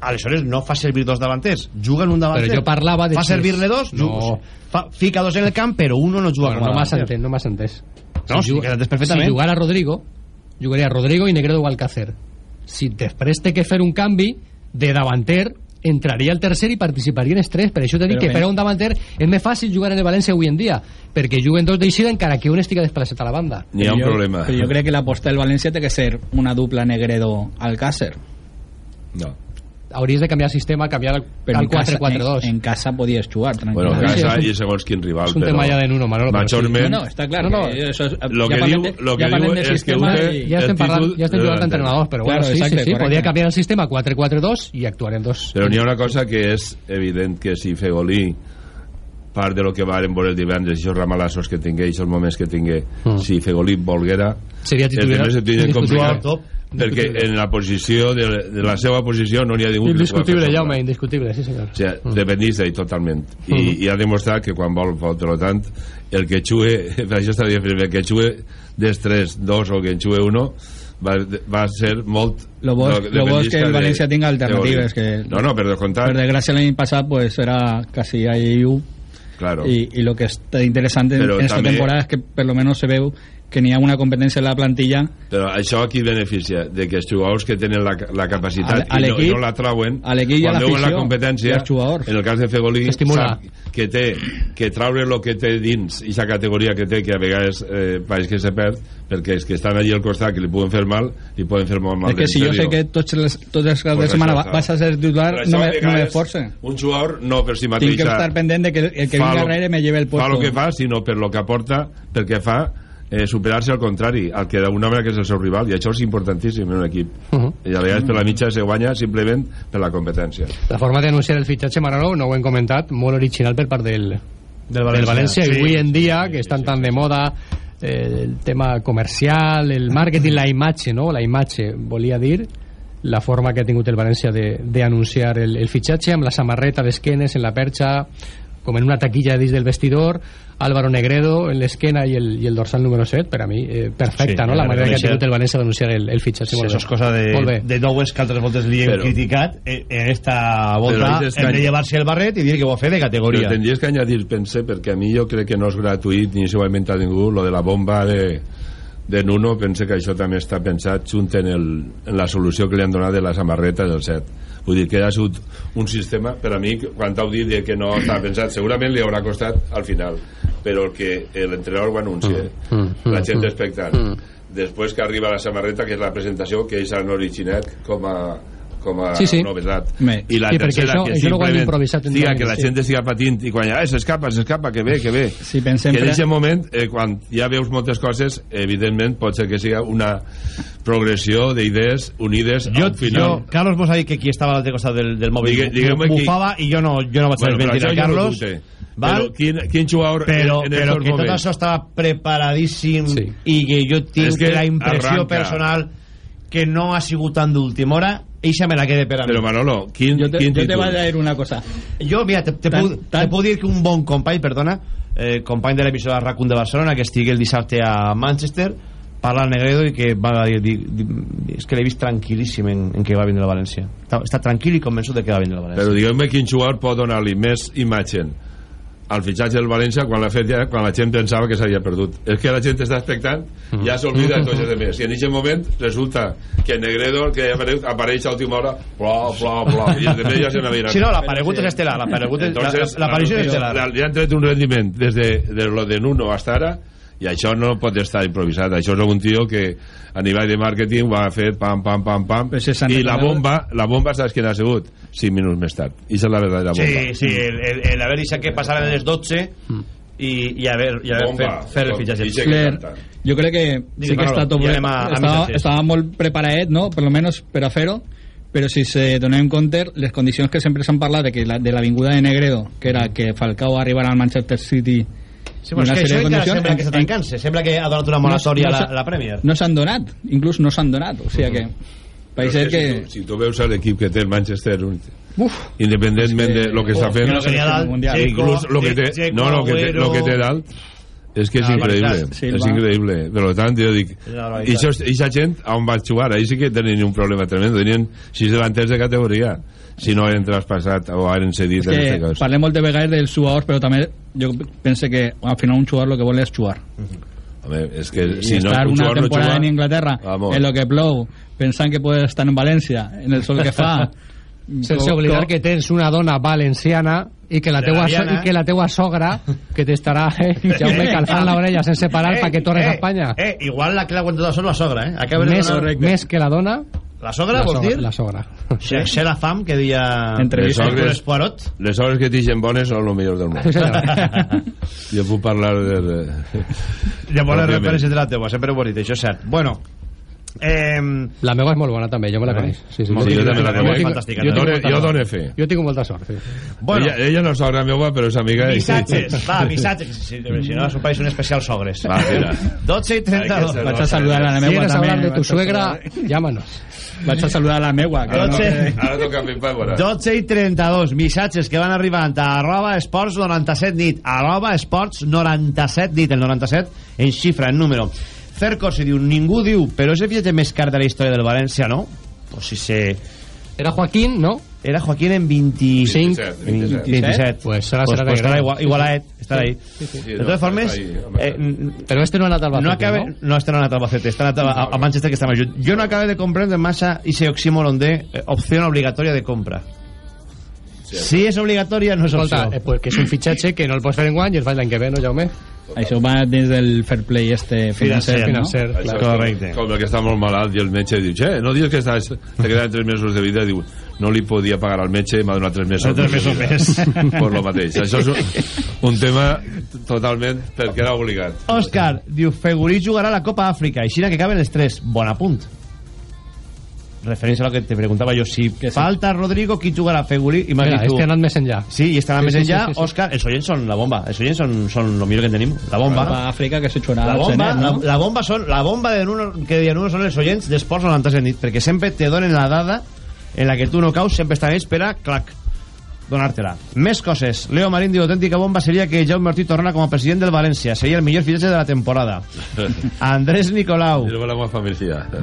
aleshores no fa servir dos davanters juga en un davanter Però jo parlava de fa si- servir-le dos No. juga- fa, fica dos en el camp però uno no juga bueno, com a no davanter. entès, no m'has entès No, sí, que l'entens perfectament. si jugara Rodrigo jugaria Rodrigo i Negredo o Alcácer si després té que fer un canvi de davanter entraria el tercer i participarien els tres per això t'he dit que per a un davanter és més fàcil jugar en el València avui en dia perquè juguen dos d'eixida encara que un estigui desplaçat a la banda N'hi ha un jo- problema. Però jo crec que l'aposta del València té que ser una dupla Negredo-Alcácer. No. Hauries de canviar el sistema canviar Però en casa, 4-4-2 en, en casa podies jugar Bueno, tranquil·lament. casa Sí, és un- i segons quin rival és un però tema ja de Nuno, Manolo, sí. majorment No, no, està clar. No, no, que eso es, lo ja que parlem diu- de- lo que ja parlem diu és que té- i- ja estem, parlant, ja estem jugant de d'entrenadors però Claro, bueno, sí, exacte, sí, sí, correcte. podia canviar el sistema 4-4-2 i actuar en dos però n'hi ha una cosa que és evident que si Fegolí part de lo que varen veure el divendres i els ramalassos que tingué i els moments que tingué Mm. si Fegolí volguera Seria titular demés se tindrien indiscutible. complicat Top. Perquè en la posició de, de la seva posició no n'hi ha ningú indiscutible. Jaume, indiscutible, sí senyor o sigui, dependís d'ell totalment I, Mm. i ha demostrat que quan vol pot per tant el que xue per això està dient el que xue dels tres, dos o que en xue uno va, va ser molt Lo bo, no, lo bo és que el de- València tinga alternatives de que no, no, per descomptat per desgràcia l'any passat pues era casi ahí u claro. y, y lo que está interesante en, Pero en esta también- temporada es que por lo menos se veu que n'hi ha una competència en la plantilla. Però això a qui beneficia? de que els jugadors que tenen la, la capacitat A- a i, no, no la trauen a quan veuen la competència en el cas de Fegolí que té que traure el que té dins i aquesta categoria que té que a vegades eh, pareix que se perd perquè els que estan allí al costat que li puguen fer mal li poden fer molt mal és que si jo sé que tots els, tots els caps Pues de setmana això va- vas a ser titular no me, no me force. un jugador no per si mateix tinc que estar pendent de que el, el que fa vinga darrere me lleve el fa puesto. el que fa sinó per lo que aporta perquè fa eh, superar-se al contrari al que d'alguna manera que és el seu rival i això és importantíssim en un equip Uh -huh. i a vegades per la mitja se guanya simplement per la competència la forma d'anunciar el fitxatge Manolo no ho hem comentat, molt original per part del, del del València sí. i avui en dia que estan tan de moda eh, el tema comercial, el màrqueting, la imatge, no? La imatge, volia dir la forma que ha tingut el València de- d'anunciar el, el fitxatge amb la samarreta d'esquenes en la perxa com en una taquilla dins del vestidor Álvaro Negredo en l'esquena i, el, i el dorsal número 7 per a mi, eh, perfecta Sí, no? la manera que ha tingut el València d'anunciar el, el fitxatge Sí, això és cosa de, de Noues que altres voltes li hem Però- criticat eh, en esta Però volta hem de estrany. llevar-se el barret i dir que ho ha fet de però categoria tindries que añadir pense perquè a mi jo crec que no és gratuït ni s'ho ha inventat ningú lo de la bomba de, de Nuno. Pense que això també està pensat junt en, el, en la solució que li han donat de la samarreta del set vull dir que ha sigut un sistema per a mi quan t'heu dit que no està pensat segurament li haurà costat al final però el que l'entrenador ho anuncia Mm, mm, la mm, gent mm, expectant. Després que arriba la samarreta que és la presentació que és en originet com a com a Sí, sí. novetat Me- i la Sí, tercera això- que això no simplement diga que la minuts, gent estigui patint i quan ja eh, s'escapa, s'escapa, que bé, que bé si pensem que en aquest moment eh, quan ja veus moltes coses evidentment pot ser que siga una progressió d'idees unides jo, al final jo, Carlos vos ha dit que qui estava a l'altre costat del, del mòbil Digue- qui- bufava i jo no, jo no vaig bueno, saber mentir a no Carlos val? però quin, quin jugador però, en, en però que tot moments això estava preparadíssim Sí. i que jo tinc És que la impressió arranca. personal que no ha sigut tan d'última hora eixa me la quede per a mi. Però Manolo, quin, yo te, quin yo te voy a decir una cosa. Jo, mira, te, te, Tan- puc, tan- te puc dir que un bon company, perdona eh, company de l'emissora RACUN de Barcelona que estigui el dissabte a Manchester parla al Negredo i que va dir, dir, dir és que l'he vist tranquil·líssim en, en que va vindre la València. Està, està tranquil i convençut de que va vindre la València. Però digueu-me quin jugador pot donar-li més imatge al fitxatge del València quan l'ha fet ja, quan la gent pensava que s'havia perdut és que la gent està expectant ja s'oblida de tots els demés i en aquest moment resulta que Negredo que apareix, apareix a última hora pla, pla, pla i els demés ja se n'havien Sí, no, l'aparegut és estel·lar, l'aparegut és- Entonces, la- l'aparició és estel·lar. li han tret un rendiment des de, de lo de Nuno hasta ara i això no pot estar improvisat. Això és un tio que a nivell de màrqueting ha fet pam, pam, pam, pam. I la bomba, la bomba saps quina ha sigut? 5 minuts més tard. I és la verdadera bomba. Sí, sí, el, el, el haver deixat que passaran les 12 i, i haver, i haver Bomba. fet, fer el fitxatge. Claire, jo crec que sí que està tot a estava, estava molt preparadet, no? per lo menos per a fer-ho però si se donem en compte les condicions que sempre s'han parlat de, que la, de la vinguda de Negredo que era que Falcao arribara al Manchester City Sí, però és que això encara sembla que està tancant-se. Sembla que ha donat una moratòria a la, la Premier. no s'han donat, inclús no s'han donat o sigui que pareix Però és que si, tu, si tu veus l'equip que té el Manchester United Uf, independentment de lo que està fent que dalt, inclús lo que té, no, lo que té, lo que té dalt és que és La increïble és increïble. Per tant jo dic i aquesta gent on va jugar? Ahí sí que tenien un problema tremendo. Tenien sis davanters de categoria. Si no eren traspassat o eren cedit és que cas. parlem molt de vegades dels jugadors però també jo penso que al final un jugador el que vol és jugar. Home, és que si no estar un una jugador no temporada juga en Inglaterra Vamos. en lo que plou pensant que puede estar en València en el sol que fa sense oblidar que tens una dona valenciana i que la teua, la so, i que la teua sogra que t'estarà eh, Jaume calfant l'orella sense parar Eh, pa que tornes eh, a Espanya. Eh, igual la que l'ha aguantat tot la sogra, eh? Acaba de més, més que la dona. La sogra, la vols sogra, dir? la sogra. Ser, ser la fam que deia... Entre les sogres, Poirot. les obres que t'ixen bones són el millor del món. Sí, jo puc parlar de, de... Llavors referències de la teua, sempre ho he dit, això és cert. Bueno, eh, la meva és molt bona també, jo me la Eh? coneix sí, sí, Sí, jo també la jo conec. tinc- Fantàstica. jo Done- jo sort. dono fe. jo tinc molta sort sí. bueno, ella, ella no és sogra meva però és amiga i- missatges, va, missatges. Si, si no, això pareix un especial sogres. Va, mira. 12 i 32. Ai, que vaig a saludar a la meua ¿Quieres també hablar de tu suegra? saludar- Llámanos. vaig a saludar a la meua que no, Dotze. ara toca a mi pa, veuràs. 12 i 32 missatges que van arribant a arroba esports 97 nit arroba esports 97 nit el 97 en xifra, en número Cerco si diu, ningú diu però és el viatge més car de la història del València, no? Pues si se... Era Joaquín, ¿no? Era Joaquín en 25 27, 27. 27 Pues será- pues, será pues de estarà igual, igualaet estarà ahí. Sí, de no, totes formes està ahí, eh, Però este no ha anat al no Albacete, acabe, no? no està anat al Albacete està anat a, a, a Manchester que està més lluny jo no acabo de comprendre massa ese oxímoron de eh, opció obligatòria de compra si és obligatòria no és Escolta, opció eh, pues que és un fitxatge que no el pots fer en guany i el fas l'any que ve, no, Jaume? això va dins del fair play este financer, Financer, no? financer, Correcte. Com, el que està molt malalt i el metge diu, che, no dius que estàs, te quedaven 3 mesos de vida, diu, no li podia pagar al metge, m'ha donat 3 mesos. Tres mesos més. Per lo mateix. Això és un, un tema totalment perquè era obligat. Òscar diu Fegurí jugarà a la Copa Àfrica i Xina que caben els tres bon apunt referència a lo que te preguntava jo si Que sí. falta Rodrigo qui jugarà Fegurí i tu este ha anat més enllà. Sí, i estarà Sí, més sí, enllà, sí, sí, sí. Òscar, els oients són la bomba, els oients són, són el millor que tenim, la bomba. Va a Àfrica que se xurà La bomba, gener, la, no? la bomba són, la bomba de Nuno, que deien uno són els oients d'Esports 97 nit, perquè sempre te donen la dada en la que tu no caus, sempre estan ells per a, clac, donar-te-la. Més coses. Leo Marín diu, autèntica bomba seria que Jaume Ortiz tornara com a president del València. Seria el millor fitxatge de la temporada. Andrés Nicolau.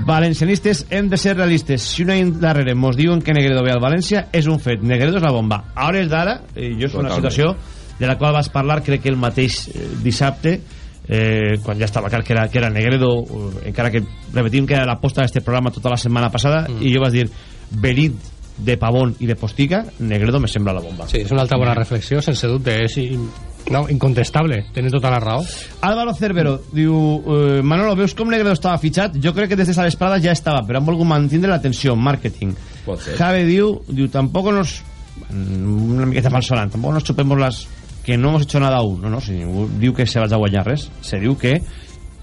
Valencianistes hem de ser realistes. Si un any darrere mos diuen que Negredo ve al València, és un fet. Negredo és la bomba. A hores d'ara, eh, jo és una Totalment. situació de la qual vas parlar, crec que el mateix eh, dissabte, eh, quan ja estava clar que era, que era Negredo, eh, encara que repetim que era l'aposta d'aquest programa tota la setmana passada, Mm. i jo vas dir, venint de Pavón i de Postiga, Negredo me sembla la bomba. Sí, és una altra bona reflexió, sense dubte, és in... no, incontestable, tens tota la raó. Álvaro Cervero diu eh, Manolo, veus com Negredo estava fitxat? Jo crec que des de Sales Prada ja estava, però han volgut mantenir l'atenció, marketing. Ser. Jave diu, diu, tampoco nos... Una miqueta malsonant, tampoco nos chupemos las... Que no hemos hecho nada aún. No, no, si ningú diu que se vaig a guanyar res. Se diu que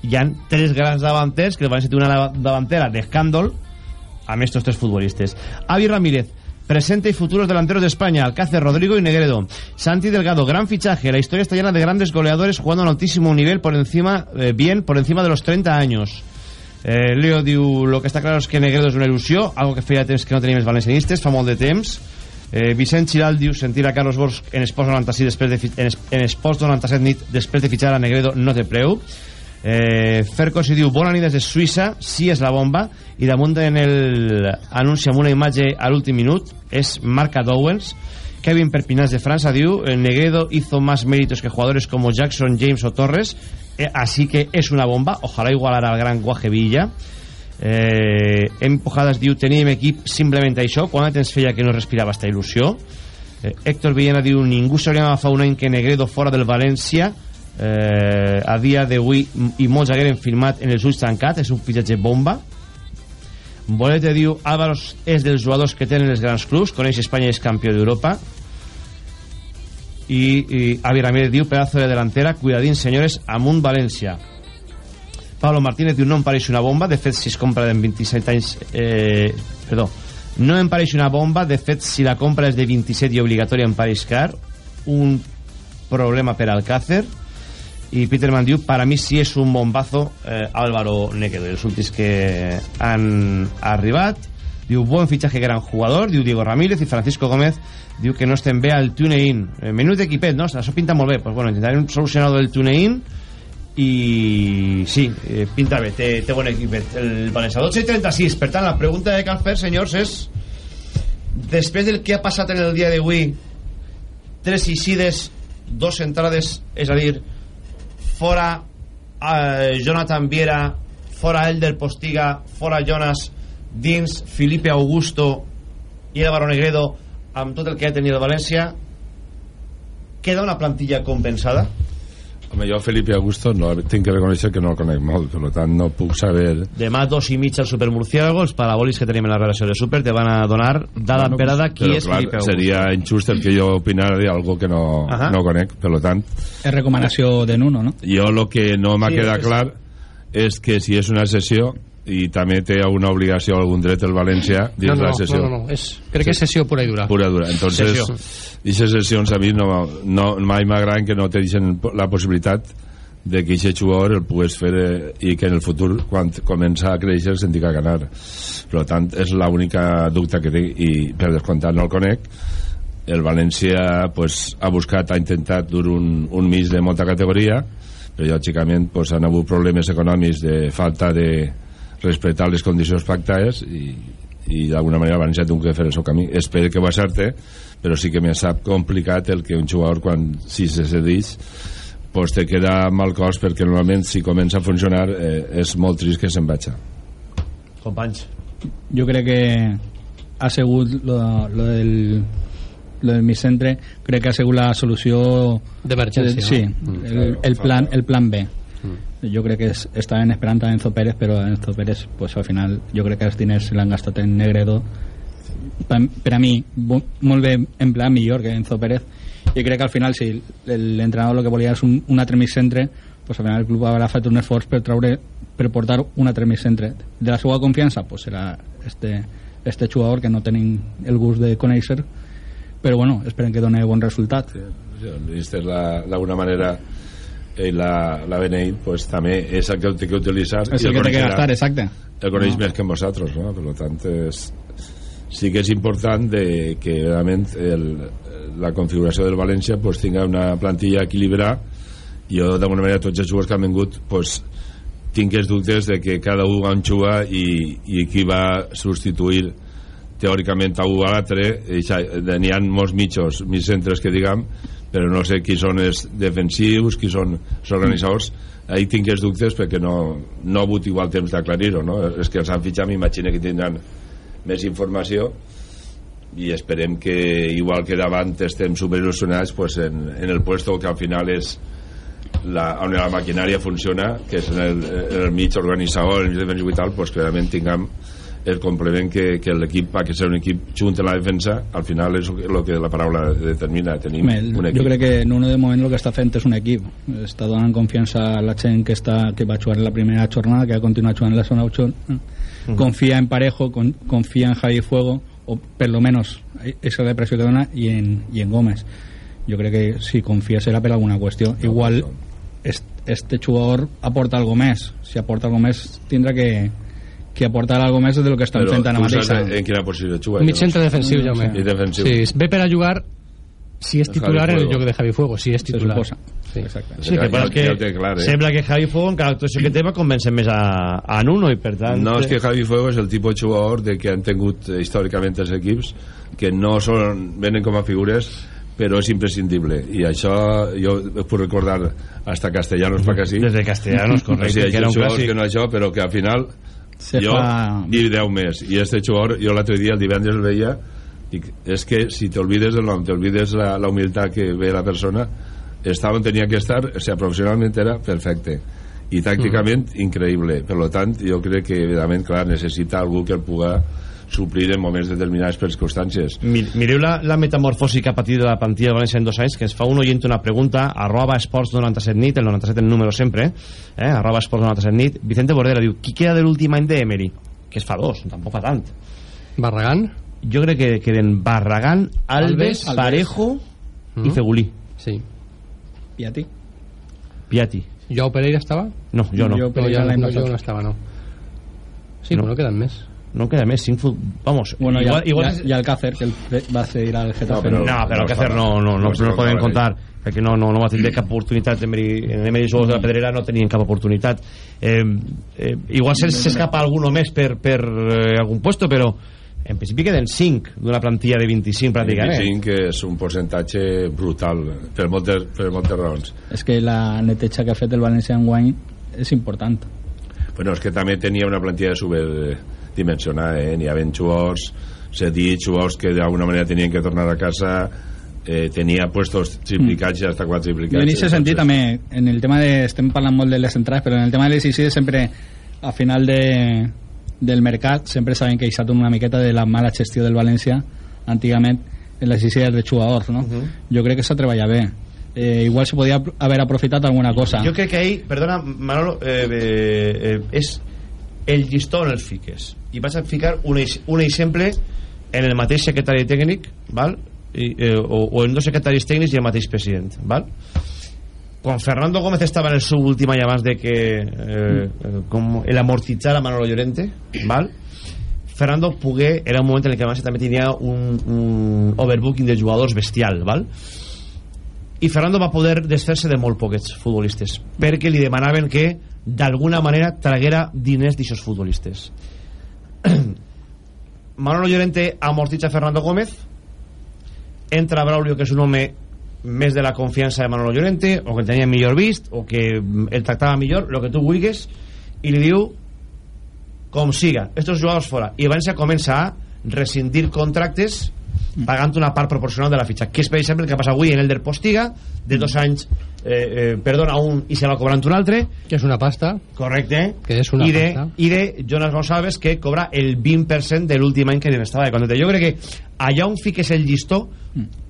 hi han tres grans davanters, que el València té una davantera d'escàndol, amb estos tres futbolistes. Avi Ramírez, presente y futuros delanteros de España, Alcácer, Rodrigo y Negredo. Santi Delgado, gran fichaje. La historia está llena de grandes goleadores jugando a un altísimo nivel por encima, eh, bien, por encima de los 30 años. Eh, Leo diu, lo que està clar és que Negredo és una il·lusió, algo que feia temps que no teníem els valencianistes, fa molt de temps. Eh, Vicent Giral diu, sentir a Carlos Bosch en Esports 96 després de, en, en Esports 97 nit després de fitxar a Negredo no té preu. Eh, Ferco si diu bona nit des de Suïssa sí és la bomba i damunt en el anunci amb una imatge a l'últim minut és Marca Dowens Kevin Perpinas de França diu eh, Negredo hizo más méritos que jugadores como Jackson, James o Torres eh, así que es una bomba ojalá igualar al gran Guaje Villa eh, M. Pujadas diu teníem equip simplement això quan temps feia que no respirava esta il·lusió eh, Héctor Villena diu ningú s'hauria agafat un any que Negredo fora del València eh, a dia d'avui i molts hagueren firmat en els ulls tancats és un fitxatge bomba. Bolete diu Álvaros és dels jugadors que tenen els grans clubs coneix Espanya i és campió d'Europa. I, i Avi Ramírez diu pedazo de delantera cuidadín senyores amunt València. Pablo Martínez diu no em pareix una bomba de fet si es compra en 27 anys eh, perdó no em pareix una bomba de fet si la compra és de 27 i obligatòria em pareix car un problema per Alcácer i Peterman diu para mí sí és un bombazo eh, Álvaro Negredo els últims que han arribat. Diu buen fitxaje gran jugador diu Diego Ramírez i Francisco Gómez diu que no estem bé al tune-in. Eh, menú d'equipet, no? això pinta molt pues bueno, intentarem solucionar el tune-in i sí, eh, pinta bé té, té bon equipet el València 12 i 36 per la pregunta de cal fer senyors és després del que ha passat en el dia d'avui tres incides dos entrades és a dir fora eh, Jonathan Viera fora Elder Postiga fora Jonas dins Felipe Augusto i Álvaro Negredo amb tot el que ha tenit el València. Queda una plantilla compensada Home, jo Felipe Augusto no, tinc que reconèixer que no el conec molt, per tant no puc saber... Demà dos i mig al Supermurciélago, els parabolis que tenim en la relació de Super te van a donar dada bueno, per dada qui però, és clar, Felipe Augusto. Seria injust el que jo opinara d'algo que no, Ajá. no conec, per tant... És recomanació de Nuno, no? Jo el que no m'ha Sí, quedat clar és que si és una sessió i també té una obligació algun dret el València dins No, no, la sessió. no, no, no. És, crec que és sessió pura i dura. Pura i dura. Entonces, aquestes sessions a mi no, no, mai m'agraden que no te deixen la possibilitat de que aquest jugador el pugues fer eh, i que en el futur quan comença a créixer sentir que ganar per tant és l'única dubte que tinc i per descomptat no el conec el València pues, ha buscat, ha intentat dur un, un mig de molta categoria però lògicament pues, han hagut problemes econòmics de falta de respectar les condicions pactades i, i d'alguna manera el València té que fer el seu camí. Espero que ho acerte però sí que me sap complicat el que un jugador quan si se cedeix pues te queda mal cos perquè normalment si comença a funcionar eh, és molt trist que se'n vagi. Companys. Jo crec que ha sigut lo, lo del lo del Micentre crec que ha sigut la solució D'emergència, sí, no? Mm, el, el plan, el plan B jo crec que es, estaven esperant a Enzo Pérez però Enzo Pérez pues, al final jo crec que els diners l'han gastat en Negredo. Per, per a mi molt bé en plan millor que Enzo Pérez. I crec que al final si l'entrenador el que volia és un, un altre mig centre pues al final el club haurà fet un esforç per traure per portar un altre mig centre de la seva confiança pues serà este, este jugador que no tenim el gust de conèixer però bueno, esperem que doni bon resultat vist d'alguna manera i la, la BNI pues, també és el que té que utilitzar És i el que té que coneixerà- gastar, exacte. el coneix No. més que vosaltres no? per tant és, sí que és important de que realment el, la configuració del València pues, tinga una plantilla equilibrada jo d'alguna manera tots els jugadors que han vingut pues, tinc els dubtes de que cada un en juga i, i qui va substituir teòricament a un a l'altre i n'hi ha molts mitjos mig centres que diguem però no sé qui són els defensius qui són els organitzadors ahí tinc els dubtes perquè no, no ha hagut igual temps d'aclarir-ho no? és que els han fitxat m'imagino que tindran més informació i esperem que igual que davant estem superil·lusionats pues en, en el puesto que al final és la, on la maquinària funciona que és en el, en el mig organitzador el mig defensiu i tal pues clarament tinguem el complement que, que l'equip ha que ser un equip junt en la defensa al final és el que la paraula determina. Tenim Home, un jo equip. crec que Nuno de moment el que està fent és un equip. Està donant confiança a la gent que, està, que va jugar en la primera jornada que ha continuat jugant en la zona 8 confia en Parejo con- confia en Javi Fuego o per lo menos esa la impressió que dona i en, i en Gómez. Jo crec que si confia serà per alguna qüestió igual est, este jugador aporta algo més si aporta algo més tindrà que que aportar algo més de lo que estan però fent ara mateix en quina posició juga Mig centre defensiu, Jaume. I defensiu. Sí, ve per a jugar si és titular en el lloc de Javi Fuego, si és titular. suposa. Sí. Exacte. Sí, que, Ja- que ja clar, eh? sembla que Javi Fuego, encara l'actuació que té, va convèncer més a, a Nuno, i per tant... No, és que Javi Fuego és el tipus de jugador de que han tingut eh, històricament els equips que no són, venen com a figures però és imprescindible i això jo puc recordar hasta Castellanos fa quasi Des de Castellanos, correcte, o sigui, que era un clàssic. que no això però que al final Se jo fa- i 10 més i este jugador jo l'altre dia el divendres el veia i és que si t'olvides del nom t'olvides la, la humilitat que ve la persona estava on tenia que estar o sigui, professionalment era perfecte i tàcticament Mm. increïble per tant jo crec que evidentment clar, necessita algú que el puga suplir en moments determinades per circumstàncies Mi- Mireu la, la metamorfosi que ha patit la plantilla de València en dos anys, que ens fa un oient una pregunta, arroba esports 97 nit, el 97 en número sempre, eh? arroba esports 97 nit, Vicente Bordera diu, qui queda de l'últim any d'Emery? Que es fa dos, tampoc fa tant. Barragán? Jo crec que queden Barragán, Alves, Alves. Parejo i Mhm. Fegulí. Sí. Piatti. Piatti. ¿Joao Pereira estaba? No, jo no. Jo No, Pereira ja, l'any no, jo no estava, no. Sí, No. no, no queden més. No queda més, cinc fut... Vamos, Bueno, igual, igual al, y Alcácer, que el, va a seguir al Getafe. pero- no, però no el que hacer estava. no, no, no, No no, podem contar perquè no, no, no va tindre cap oportunitat Emery, en Emery jugadors de la Pedrera no tenien cap oportunitat eh, eh, igual se- s'escapa alguno més per, per eh, algun puesto però en principi queden 5 d'una plantilla de 25 pràcticament 25 que és un percentatge brutal per moltes, per moltes raons És que la neteja que ha fet el València en guany és important. Bueno, és que també tenia una plantilla superdimensionada, eh? N'hi havia jugadors cedits, jugadors que d'alguna manera tenien que tornar a casa, eh, tenia puestos triplicats i hasta quatre triplicats. Jo en aquest sentit també, en el tema de... Estem parlant molt de les entrades, però en el tema de les ICIs sempre, a final de, del mercat, sempre s'ha queixat una miqueta de la mala gestió del València antigament en les ICIs de jugadors, no? Jo crec que s'ha treballat bé. Eh, igual se podia haver aprofitat alguna cosa. jo crec que ahí, perdona Manolo eh, eh, eh, és el llistó on els fiques i vas a ficar un, un exemple en el mateix secretari tècnic val? I, eh, o, o en dos secretaris tècnics i el mateix president val? quan Fernando Gómez estava en el seu últim any abans de que eh, eh, com el amortitzar a Manolo Llorente val? Fernando pogué era un moment en el que també tenia un, un overbooking de jugadors bestial val? I Fernando va poder desfer-se de molt poquets futbolistes perquè li demanaven que d'alguna manera traguera diners d'aixòs futbolistes. Manolo Llorente amortitza Fernando Gómez. Entra Braulio que és un home més de la confiança de Manolo Llorente o que el tenia millor vist o que el tractava millor, el que tu vulguis i li diu com siga, estos jugadors fora i València comença a rescindir contractes pagant una part proporcional de la fitxa que és per exemple el que passa avui en el del Postiga de dos anys eh, eh, perdona un i se va cobrant un altre. Que és una pasta. correcte. Que és una i de, pasta. i de Jonas Gonçalves que cobra el 20% de l'últim any que n'hi estava de contracte. Jo crec que allà on fiques el llistó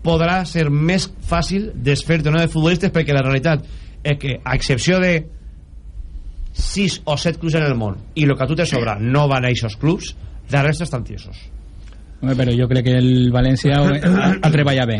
podrà ser més fàcil desfer-te no de futbolistes perquè la realitat és que a excepció de 6 o 7 clubs en el món i el que a tu te sobra no van a aquests clubs la resta estan tiesos Home, però jo crec que el València ha, ha treballat bé.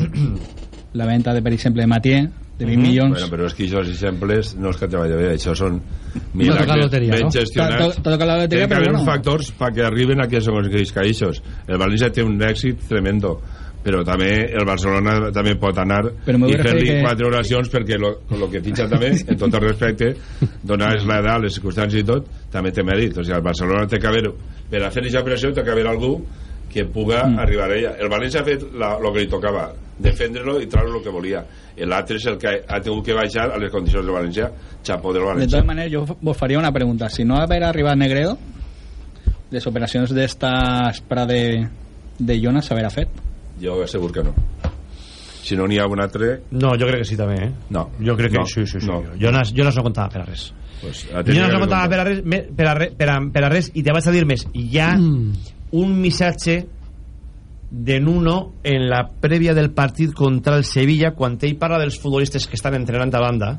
La venda, de, per exemple, de Matier, de 20 Mhm. milions... Bueno, però és que aquests exemples no és que treballa bé, això són toca milagres loteria, ben no? gestionats. To- to- toca la loteria, Té que haver bueno. factors perquè arriben a que s'aconsegueix caixos. El València té un èxit tremendo però també el Barcelona també pot anar i fer-li que- quatre oracions perquè lo, lo que fitxa també, en tot el respecte donar l'edat, les circumstàncies i tot també té mèrit, o sigui, el Barcelona té que haver per a fer aquesta operació té que haver algú que puga mm. arribar a ella el València ha fet el que li tocava defendre-lo i treure el que volia l'altre és el que ha tingut que baixar a les condicions del València xapó del De València totes maneres, jo vos faria una pregunta. Si no haver arribat Negredo, les operacions d'esta espera de, de Jonas s'haverà fet? jo segur que no si no n'hi ha un altre no, jo crec que sí també eh? no, jo crec que no, sí, sí, sí. no. Jonas, Jonas no comptava per a res pues, jo no comptava per a res, per a, re- per a, per a res i te vaig a dir més hi ha un missatge de Nuno en la prèvia del partit contra el Sevilla quan ell parla dels futbolistes que estan entrenant a banda.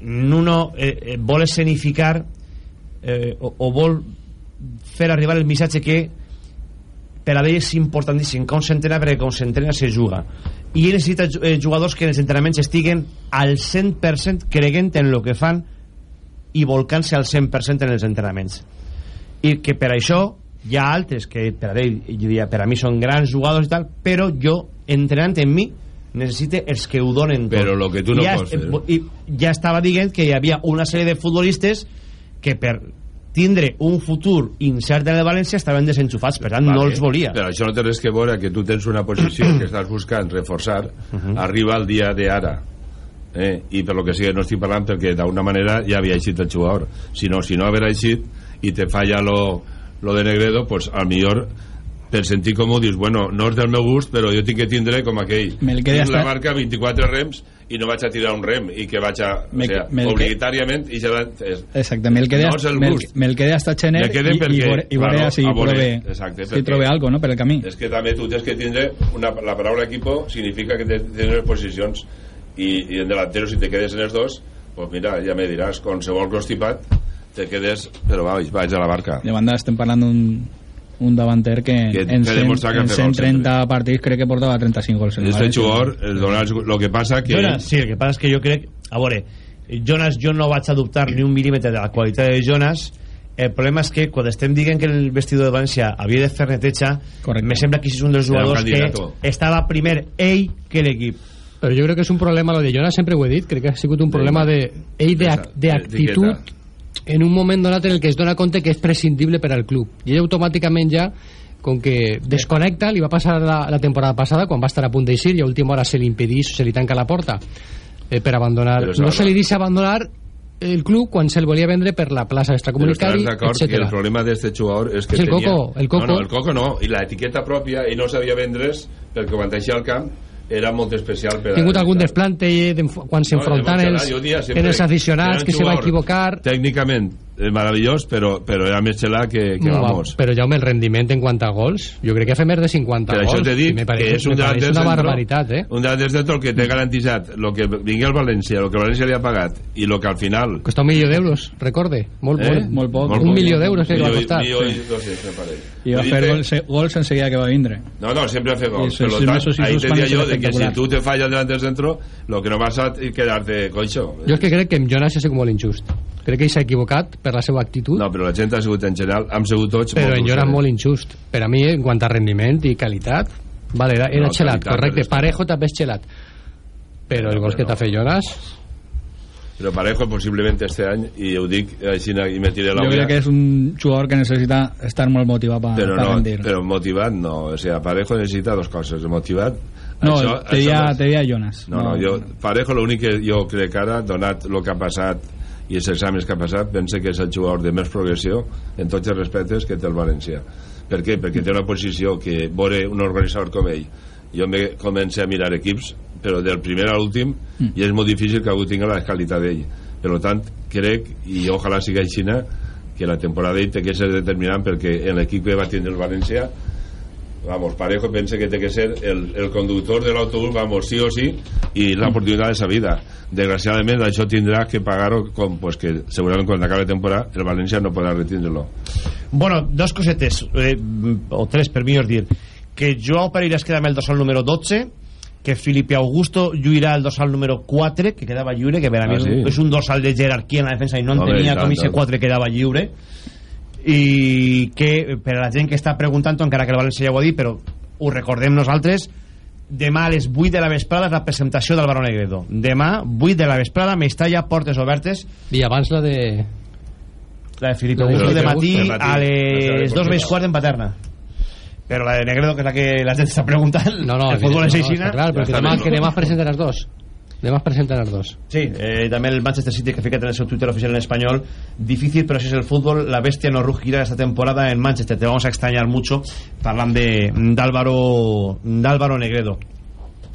Nuno eh, eh, vol escenificar eh, o, o vol fer arribar el missatge que per a ell és importantíssim com s'entrena perquè com s'entrena se juga. I ell necessita eh, jugadors que en els entrenaments estiguen al 100% creguent en el que fan i volcant-se al 100% en els entrenaments. I que per això hi ha altres que per a ell, jo diria, per a mi són grans jugadors i tal, però jo entrenant en mi necessite els que ho donen tot. Però lo que tu no ja, pots fer. I ja estava dient que hi havia una sèrie de futbolistes que per tindre un futur incert en el València estaven desenxufats, per tant no els volia. Però això no té res que veure que tu tens una posició que estàs buscant reforçar, arriba el dia de ara. Eh? I per lo que sigui no estic parlant perquè d'alguna manera ja havia eixit el jugador. Si no, si no haver eixit i te falla lo, lo de Negredo, pues al millor per sentir com ho dius, bueno, no és del meu gust però jo tinc que tindre com aquell. Tinc la marca 24 rems i no vaig a tirar un rem i que vaig a, Me- o sea, que- obligatòriament i serà, és, Exacte, me'l quedé, no és el me'l- gust. me'l quedé hasta Chener Me quedé i, i, perquè, veure, i veure claro, si a veure, prove, exacte, si trobe algo no, per el camí. és que també tu tens que tindre una, la paraula equipo significa que tens tens posicions i, i en delantero si te quedes en els dos pues mira, ja me diràs, qualsevol constipat te quedes, però vaig, vaig a la barca. De banda estem parlant d'un un davanter que, Que en, té 100, demostrat que en hace gols 130 partits crec que portava 35 gols en el este jugador el donar, lo que passa que Jonas, sí, el que passa és que jo crec... A veure, Jonas, jo no vaig a dubtar ni un mil·límetre de la qualitat de Jonas. El problema és que quan estem dient que el vestidor de València havia de fer neteja, me sembla que és un dels jugadors que estava primer ell que l'equip. Però jo crec que és un problema, lo de Jonas sempre ho he dit, crec que ha sigut un problema de, ell de, ac- de actitud en un moment donat en el que es dona compte que és prescindible per al club. I ell automàticament ja com que desconnecta, li va passar la, la temporada passada quan va estar a punt d'eixir i a última hora se li impedís, se li tanca la porta eh, per abandonar, no se li deixa abandonar el club quan se'l volia vendre per la plaça extracomunitari, d'acord que el problema d'este jugador és que És el tenia... Coco, el Coco. No, no, el Coco no, i la etiqueta pròpia i no sabia vendre's perquè quan deixia al camp era molt especial per Ha tingut algun desplante eh, quan s'enfrontant No, els, els aficionats que se va equivocar. Tècnicament és meravellós però, però era més xelà que, que No, va, vamos però Jaume, el rendiment en quant a gols jo crec que ha fet més de 50 per gols això t'he dit me que és un me pareix delanter una centro barbaritat eh? un delanter centro el que té garantitzat el que vingui al València el que el València li ha pagat i el que al final costa un milió d'euros, recorde molt, Eh? molt, Molt poc. Molt un poc. milió d'euros que li va costar milió i Sí. 200, me pareix. I va fer gols, gols enseguida que va vindre. No, no, siempre hace gols. Y Por sus lo tanto, mesos y ahí te yo de que si tú te fallas delante del centro, lo que no vas a quedarte coixo. jo és que crec que en Jonas és molt injust crec que ell s'ha equivocat per la seva actitud. No, però la gent ha sigut en general, hem sigut tots però en grosseres. molt injust. Per a mi en quant a rendiment i qualitat vale, era, era No, xelat, qualitat, correcte, Parejo també és xelat però el gol que t'ha fet Jonas? Però Parejo possiblement este any, i ho dic així i me tiré la Jo crec que és un jugador que necessita estar molt motivat per, però, per no, rendir. però motivat no, o sigui, Parejo necessita dos coses, motivat No, això, te això dia, no. és- te dia Jonas. No, no, jo, Parejo l'únic que jo crec ara, donat el que ha passat i els exàmens que ha passat, pense que és el jugador de més progressió en tots els respectes que té el València. Per què? Perquè té una posició que veure un organitzador com ell jo me comencé a mirar equips però del primer a l'últim Mm. i és molt difícil que algú tingui la qualitat d'ell per tant crec i ojalà siga així que la temporada d'ell té que ser determinant perquè en l'equip que va tindre el València vamos, Parejo pense que té que ser el, el conductor de l'autobús, vamos, sí o sí i l'oportunitat de sa vida desgraciadament això tindrà que pagar-ho com, pues que segurament quan acabi la temporada el València no podrà retindre-lo Bueno, dos cosetes, eh, o tres per millor dir. Que Joao Pereira es queda amb el dorsal número 12, que Felipe Augusto lluirà el dorsal número 4, que quedava lliure, que per a mi Ah, un- sí? és un dorsal de jerarquia en la defensa i no Home, entenia i tant, com tant. 4 quedava lliure. I que, per a la gent que està preguntant, encara que el València ja ho ha dit, però ho recordem nosaltres, demà a les 8 de la vesprada és la presentació d'Alvaro Negredo. Demà, 8 de la vesprada, Mestalla, portes obertes, i abans la de la de de Augusto de matí, a les dos més quart en Paterna. Però la de Negredo que és la que la gent està preguntant no, no, el futbol és no, així està clar, perquè demà, que demà es presenten els dos demà es presenten els dos. Sí, eh, també el Manchester City que ficat en el seu Twitter oficial en espanyol difícil pero si es el fútbol la bestia no rugirá esta temporada en Manchester. Te vamos a extrañar mucho parlant de d'Álvaro d'Álvaro Negredo.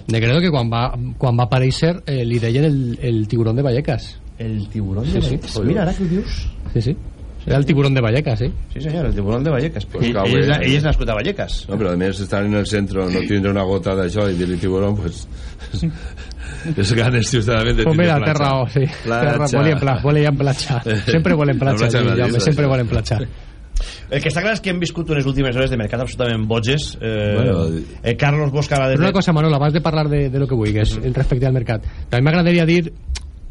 Negredo que quan va, quan va aparèixer eh, li deien el, el tiburón de Vallecas. El tiburón de Vallecas? Pues mira, ara que ho dius sí, sí. Era el tiburón de Vallecas, sí. Sí senyor, el tiburón de Vallecas. Pues ell, ell, eh. ell és nascut a Vallecas. No, però a més estar en el centre no tindre una gota d'això i dir-li tiburón pues, és ganes ciutadament de Pues mira, tindre té raó, sí. Té raó, Volia en pla, volia en platja. Sempre volen platja, La platja de Madrid, home, sempre volen platja. El que està clar és que hem viscut unes últimes hores de mercat absolutament boges. Eh, Bueno, eh, Carlos Bosca va Però una cosa, Manol, abans de parlar de, de lo que vulguis, mm. respecte al mercat, també m'agradaria dir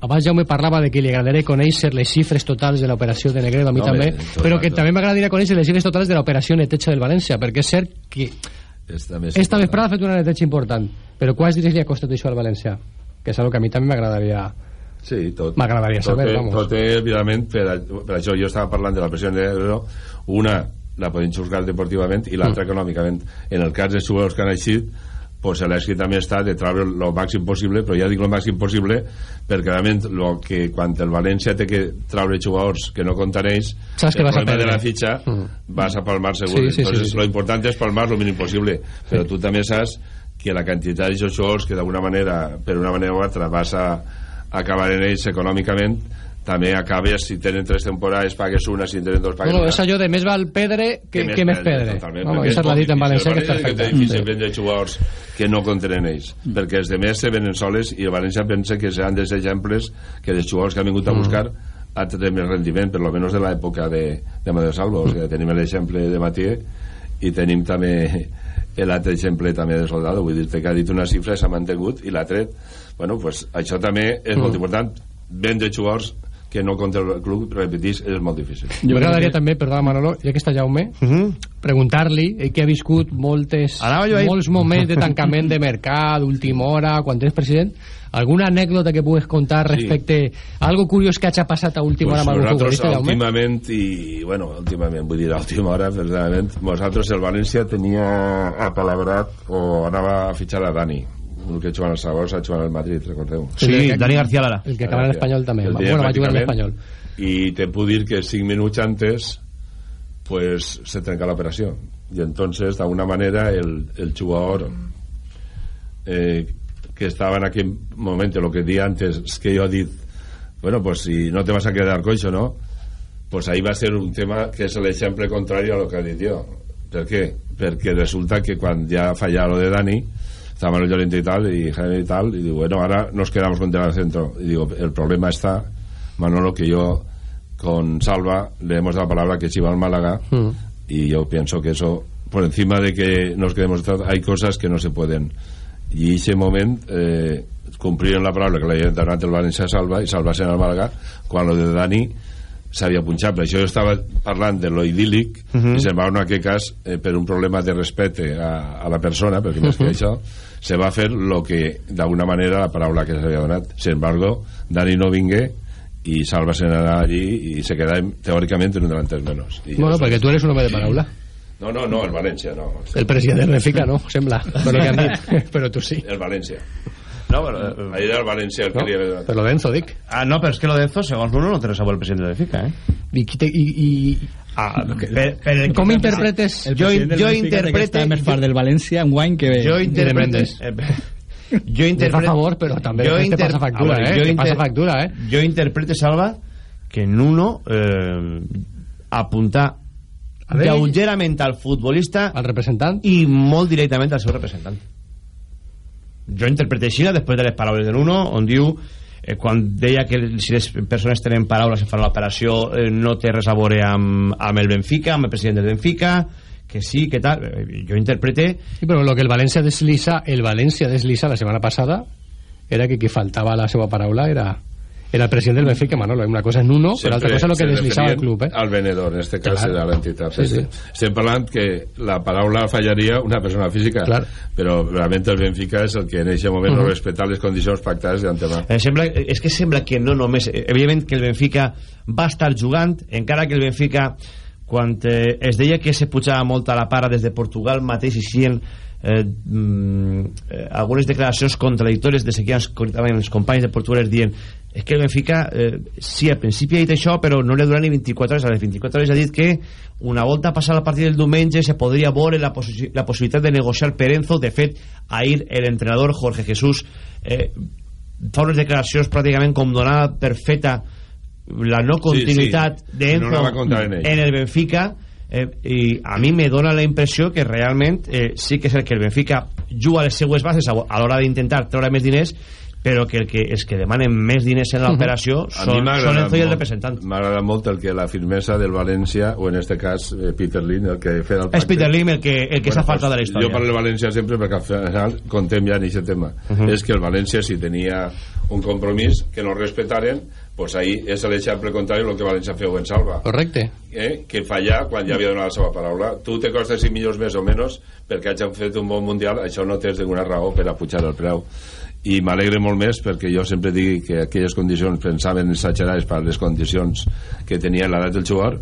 abans Jaume parlava de que li agradaria conèixer les xifres totals de l'operació de Negredo, a mi No, també, tot però que també m'agradaria conèixer les xifres totals de l'operació neteja del València, perquè és cert que Esta, esta vesprada ha fet una neteja important. Però quants diners li ha costat això al València? Que és algo que a mi també m'agradaria... Sí, tot. M'agradaria tot saber, té- vamos. Tot evidentment, per, a- per això jo estava parlant de la pressió de l'euro, una la podem juzgar deportivament i l'altra Mm. econòmicament. En el cas dels jugadors que han eixit, pues l'èxit també està de treure el màxim possible, però ja dic el màxim possible perquè realment lo que quan el València té que treure jugadors que no ells, Saps que el vas a problema de la fitxa Mm. vas a palmar segur. Sí, sí, sí, Entonces, sí. lo importante es palmar lo mínim possible, però tu també saps que la quantitat d'aquests jugadors que d'alguna manera, per una manera o altra, vas a acabar en ells econòmicament, també acabes, si tenen tres temporades, pagues una, si en tenen dos, No, pagues no, una. és allò de més val pedre que, que més pedre. Totalment, Vamos, perquè això és molt dit en valencià, que és València perfecte. té difícil vendre jugadors que no compten en ells, perquè els de més se venen soles i el València pensa que seran dels exemples que els jugadors que han vingut a Mm. buscar a tenir més rendiment, per lo menos de l'època de, de Amadeu Salvo. O sigui, tenim l'exemple de Matié i tenim també l'altre exemple també de Soldado, vull dir que ha dit una xifra s'ha mantingut i l'ha tret. Bueno, pues, això també és Mm. molt important. Vendre jugadors que no contra el club, repetís, és molt difícil. M'agradaria també, perdona Manolo, ja que està Jaume, preguntar-li eh, que ha viscut moltes, jo molts moments de tancament de mercat, última hora, quan és president, alguna anècdota que pugues contar Sí. respecte a algo curiós que hagi passat a última Pues hora amb algun nosaltres futbolista, últimament i, bueno, últimament, vull dir, a última hora precisament, nosaltres el València tenia apalabrat o anava a fitxar a Dani el que jugava al Saragossa, jugava al Madrid recordeu Sí, Dani García Lara. El que acaba en l'Espanyol també. El Bueno, va jugar en l'Espanyol. i te puc dir que 5 minuts antes pues se trenca la operació y entonces de alguna manera el, el jugador eh, que estaba en aquel momento lo que di antes es que yo dit bueno pues si no te vas a quedar coixo no pues ahí va a ser un tema que és l'exemple contrari a lo que ha dit jo per què? perquè resulta que quan ja falla lo de Dani estaba Manuel Llorente y tal y Jaime y tal y digo bueno ahora nos quedamos con el centro y digo el problema está Manolo que yo con Salva le hemos dado palabra que iba al Málaga Mm. y yo pienso que eso por encima de que nos quedemos hay cosas que no se pueden y ese momento eh, cumplieron la palabra que había donat el València Salva i Salva sent Málaga quan lo de Dani s'havia punxat per això jo estava parlant de lo idíl·lic Mhm. i sin embargo en aquest cas eh, per un problema de respecte a, a la persona perquè més que Mhm. això se va fer lo que d'alguna manera la paraula que s'havia donat sin embargo Dani no vingué i Salva se n'anà allí i se quedava teòricament en un delanter menos I Bueno, perquè tu eres un home de paraula. No, no, no, el València no El president del Benfica no, sembla, per lo que han dit. Però tu sí. el València No, però... ahir era el València el que No, li havia donat per lo denso, dic. Ah, no, però és que lo de Enzo, segons l'uno, no té res a veure el president de Benfica, eh? I, qui te- i, i, Ah, per, per Com interpretes... El Jo- del jo Benfica té que interprete- està més fart del València en guany que... jo de interprete... Mendes. Eh, jo Te fa interprete... favor, però també Jo inter- passa factura, A veure, eh? jo passa factura, eh? Jo interprete, Salva, que Nuno eh, apunta A veure- lleugerament al futbolista Al representant. i molt directament al seu representant. Jo interpreto així després de les paraules de Nuno, on diu eh, quan deia que si les persones tenen paraules en fan l'operació eh, no té res a veure amb, amb el Benfica, amb el president del Benfica que sí, que tal Eh, jo interprete Sí, però el que el València deslisa, el València deslisa la setmana passada era que qui faltava la seva paraula era era el president del Benfica, Manolo. Una cosa és Nuno, però altra cosa és el que deslizava el club, eh? al venedor, en este cas Clar. era l'entitat Sí, sí. estem parlant que la paraula fallaria una persona física Clar. però realment el Benfica és el que en aquest moment no Mhm. respecta les condicions pactades d'antemà Eh, sembla, és que sembla que no només eh, evidentment que el Benfica va estar jugant encara que el Benfica quan eh, es deia que se pujava molt a la para des de Portugal mateix i sien eh, mm, eh, algunes declaracions contradictòries de seguir concretament els companys de Portugal dient és que el Benfica eh, sí, al principi ha dit això però no li dura ni 24 hores. A les 24 hores ha dit que una volta passada el partit del diumenge se podria veure la, possi la possibilitat de negociar per Enzo de fet ahir l'entrenador Jorge Jesús eh, fa unes declaracions pràcticament com donada per feta la no continuïtat Sí, sí. d'Enzo No en en el Benfica eh, i a mi me dona la impressió que realment eh, sí que és el que el Benfica juga a les seues bases a, a l'hora d'intentar treure més diners però que, el que els que demanen més diners en l'operació són, són Enzo i el representant m'ha agradat molt el que la firmesa del València o en este cas eh, Peter Lin el que feia el és Peter Lim el que, el que s'ha Bueno, faltat de la pues, història Jo parlo del València sempre perquè al final contem ja en aquest tema. Mhm. És que el València si tenia un compromís que no respetaren pues ahí és l'exemple contrari del que València feu en Salva Correcte. eh? que fallar quan ja havia donat la seva paraula tu te costes 5 milions més o menys perquè hagin fet un bon mundial això no tens ninguna raó per a pujar el preu i m'alegre molt més perquè jo sempre dic que aquelles condicions pensaven exagerades per les condicions que tenia l'edat del jugador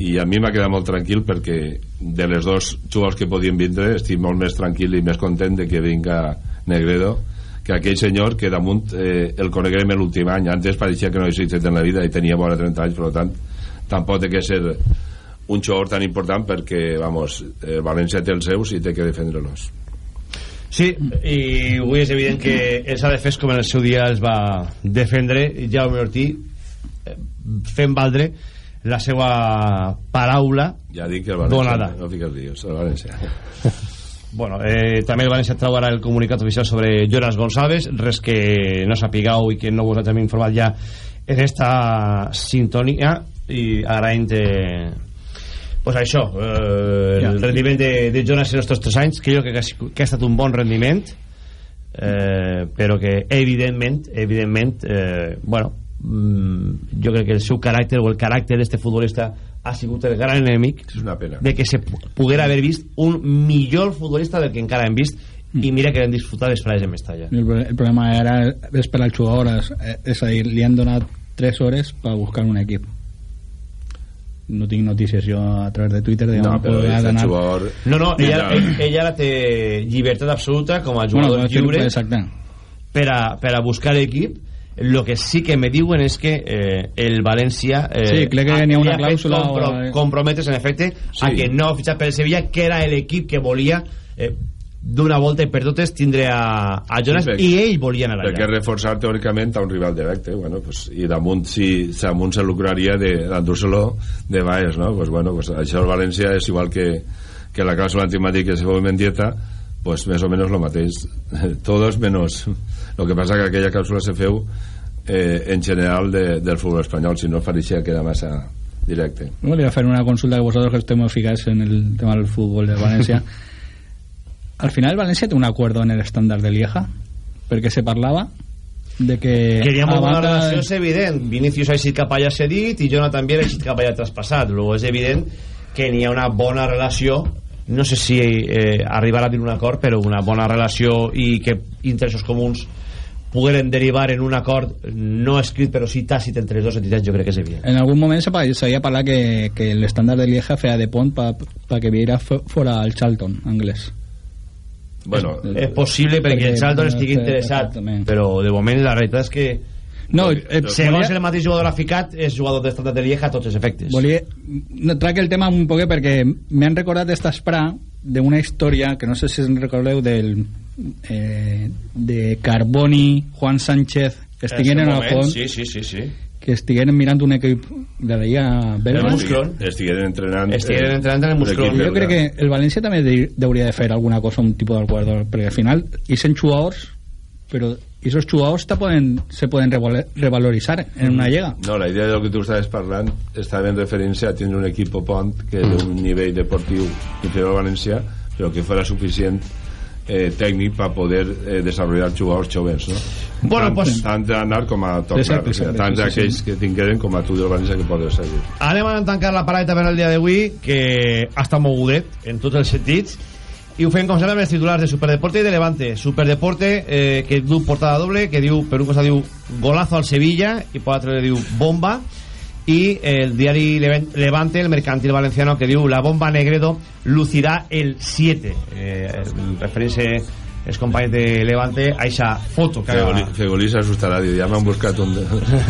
i a mi m'ha quedat molt tranquil perquè de les dos jugadors que podien vindre estic molt més tranquil i més content de que vinga Negredo que aquell senyor que damunt eh, el coneguem l'últim any. Antes pareixia que no existit en la vida i tenia vora 30 anys per tant tampoc té que ser un jugador tan important perquè vamos, el València té els seus i té que defendre-los Sí, i avui és evident que els ADFs com en el seu dia els va defendre Jaume Ortí eh, fent valdre la seva paraula ja dic que el València donada. no fiques líos, el València. Bueno, eh, també el València trau ara el comunicat oficial sobre Jonas González, res que no sapigueu i que no vos hem informat ja en esta sintonia i agraint eh, pues això, eh, el rendiment de, de Jonas en estos tres anys, que jo crec que, ha que ha estat un bon rendiment, eh, però que evidentment, evidentment, eh, bueno, mm, jo crec que el seu caràcter o el caràcter d'este futbolista ha sigut el gran enemic és una pena. de que se poguera haver vist un millor futbolista del que encara hem vist i mira que hem disfrutat les frases en Mestalla. El, pro- el problema era esperar el jugador, és, és a dir, li han donat 3 hores per buscar un equip. No tinc notícies jo a través de Twitter de no, però és el donar- jugador no, no, ella, ell- ella ara té llibertat absoluta com a jugador Bueno, lliure exacte. per a, per a buscar equip lo que sí que me diuen és que eh, el València eh, Sí, crec que n'hi ha una clàusula compro, o- comprometes en efecte a Sí. que no ha fitxat per el Sevilla que era l'equip que volia eh, d'una volta i per totes tindre a, a Jonas Sí, perquè- i ell volia anar perquè allà reforçar teòricament a un rival directe bueno, pues, i damunt si, si damunt se lucraria d'endur-se-lo de Baez no? pues, bueno, pues, això el València és igual que, que la clàusula antimàtic que se fue en Mendieta pues més o menys lo mateix todos menos lo que passa que aquella clàusula se feu eh, en general de, del futbol espanyol si no pareixia que era massa directe Bueno, voy a hacer una consulta que vosotros que estemos eficaces en el tema del fútbol de Valencia. Al final Valencia tiene un acuerdo en el estándar de Lieja, porque se parlava de que... que hi ha a molt bona banda- relació és evident. Vinicius ha eixit cap allà cedit i Jonathan també ha eixit cap allà traspassat. Luego és evident que n'hi ha una bona relació. No sé si eh, arribarà a dir un acord però una bona relació i que interessos comuns pogueren derivar en un acord no escrit però sí tàcit entre les dues entitats jo crec que és evident. En algún momento se pa- se había hablado que, que el estándar de Lieja fea de pont para que viera fu- fuera al Charlton inglés. Bueno, és possible perquè el Charlton estigui interessat però de moment la realitat és que No, eh, segons volia- el mateix jugador ha ficat és jugador d'estàndard de Lieja a tots els efectes. Volia, no, trac el tema un poquet perquè m'han recordat esta espra d'una història que no sé si en recordeu del eh, de Carboni, Juan Sánchez que estigueren En el moment, font sí, sí, sí, sí. Que estigueren mirant un equip de l'illa belga El Muscron. estigueren entrenant Estigueren entrenant en el l'equip jo crec que el València també de, hauria de fer alguna cosa un tipus d'acord perquè al final isen jugadors però esos jugadors te poden, se poden revalo- revalorizar en una lliga No, la idea de lo que tu estaves parlant estava en referència a tindre un equip pont que d'un nivell deportiu inferior al València però que fora suficient eh, tècnic per poder eh, desenvolupar jugadors joves no? Bueno, tant, pues- tant d'anar com a tornar Exacte, exacte, tant sí, sí, d'aquells sí. que tingueren com a tu del València que poder seguir Anem a tancar la parada per el dia d'avui, que ha estat mogudet en tots els sentits, i ho fem com sempre amb els titulars de Superdeporte i de Levante. Superdeporte, eh, que diu portada doble, que diu, per un costat diu golazo al Sevilla, i per l'altre diu bomba, i el diari Leven- Levante, el mercantil valenciano, que diu la bomba Negredo lucirà el 7. Eh, referència els companys de Levante a aquesta foto que Fegoli- Fegolí s'assustarà dir, ja m'han buscat un,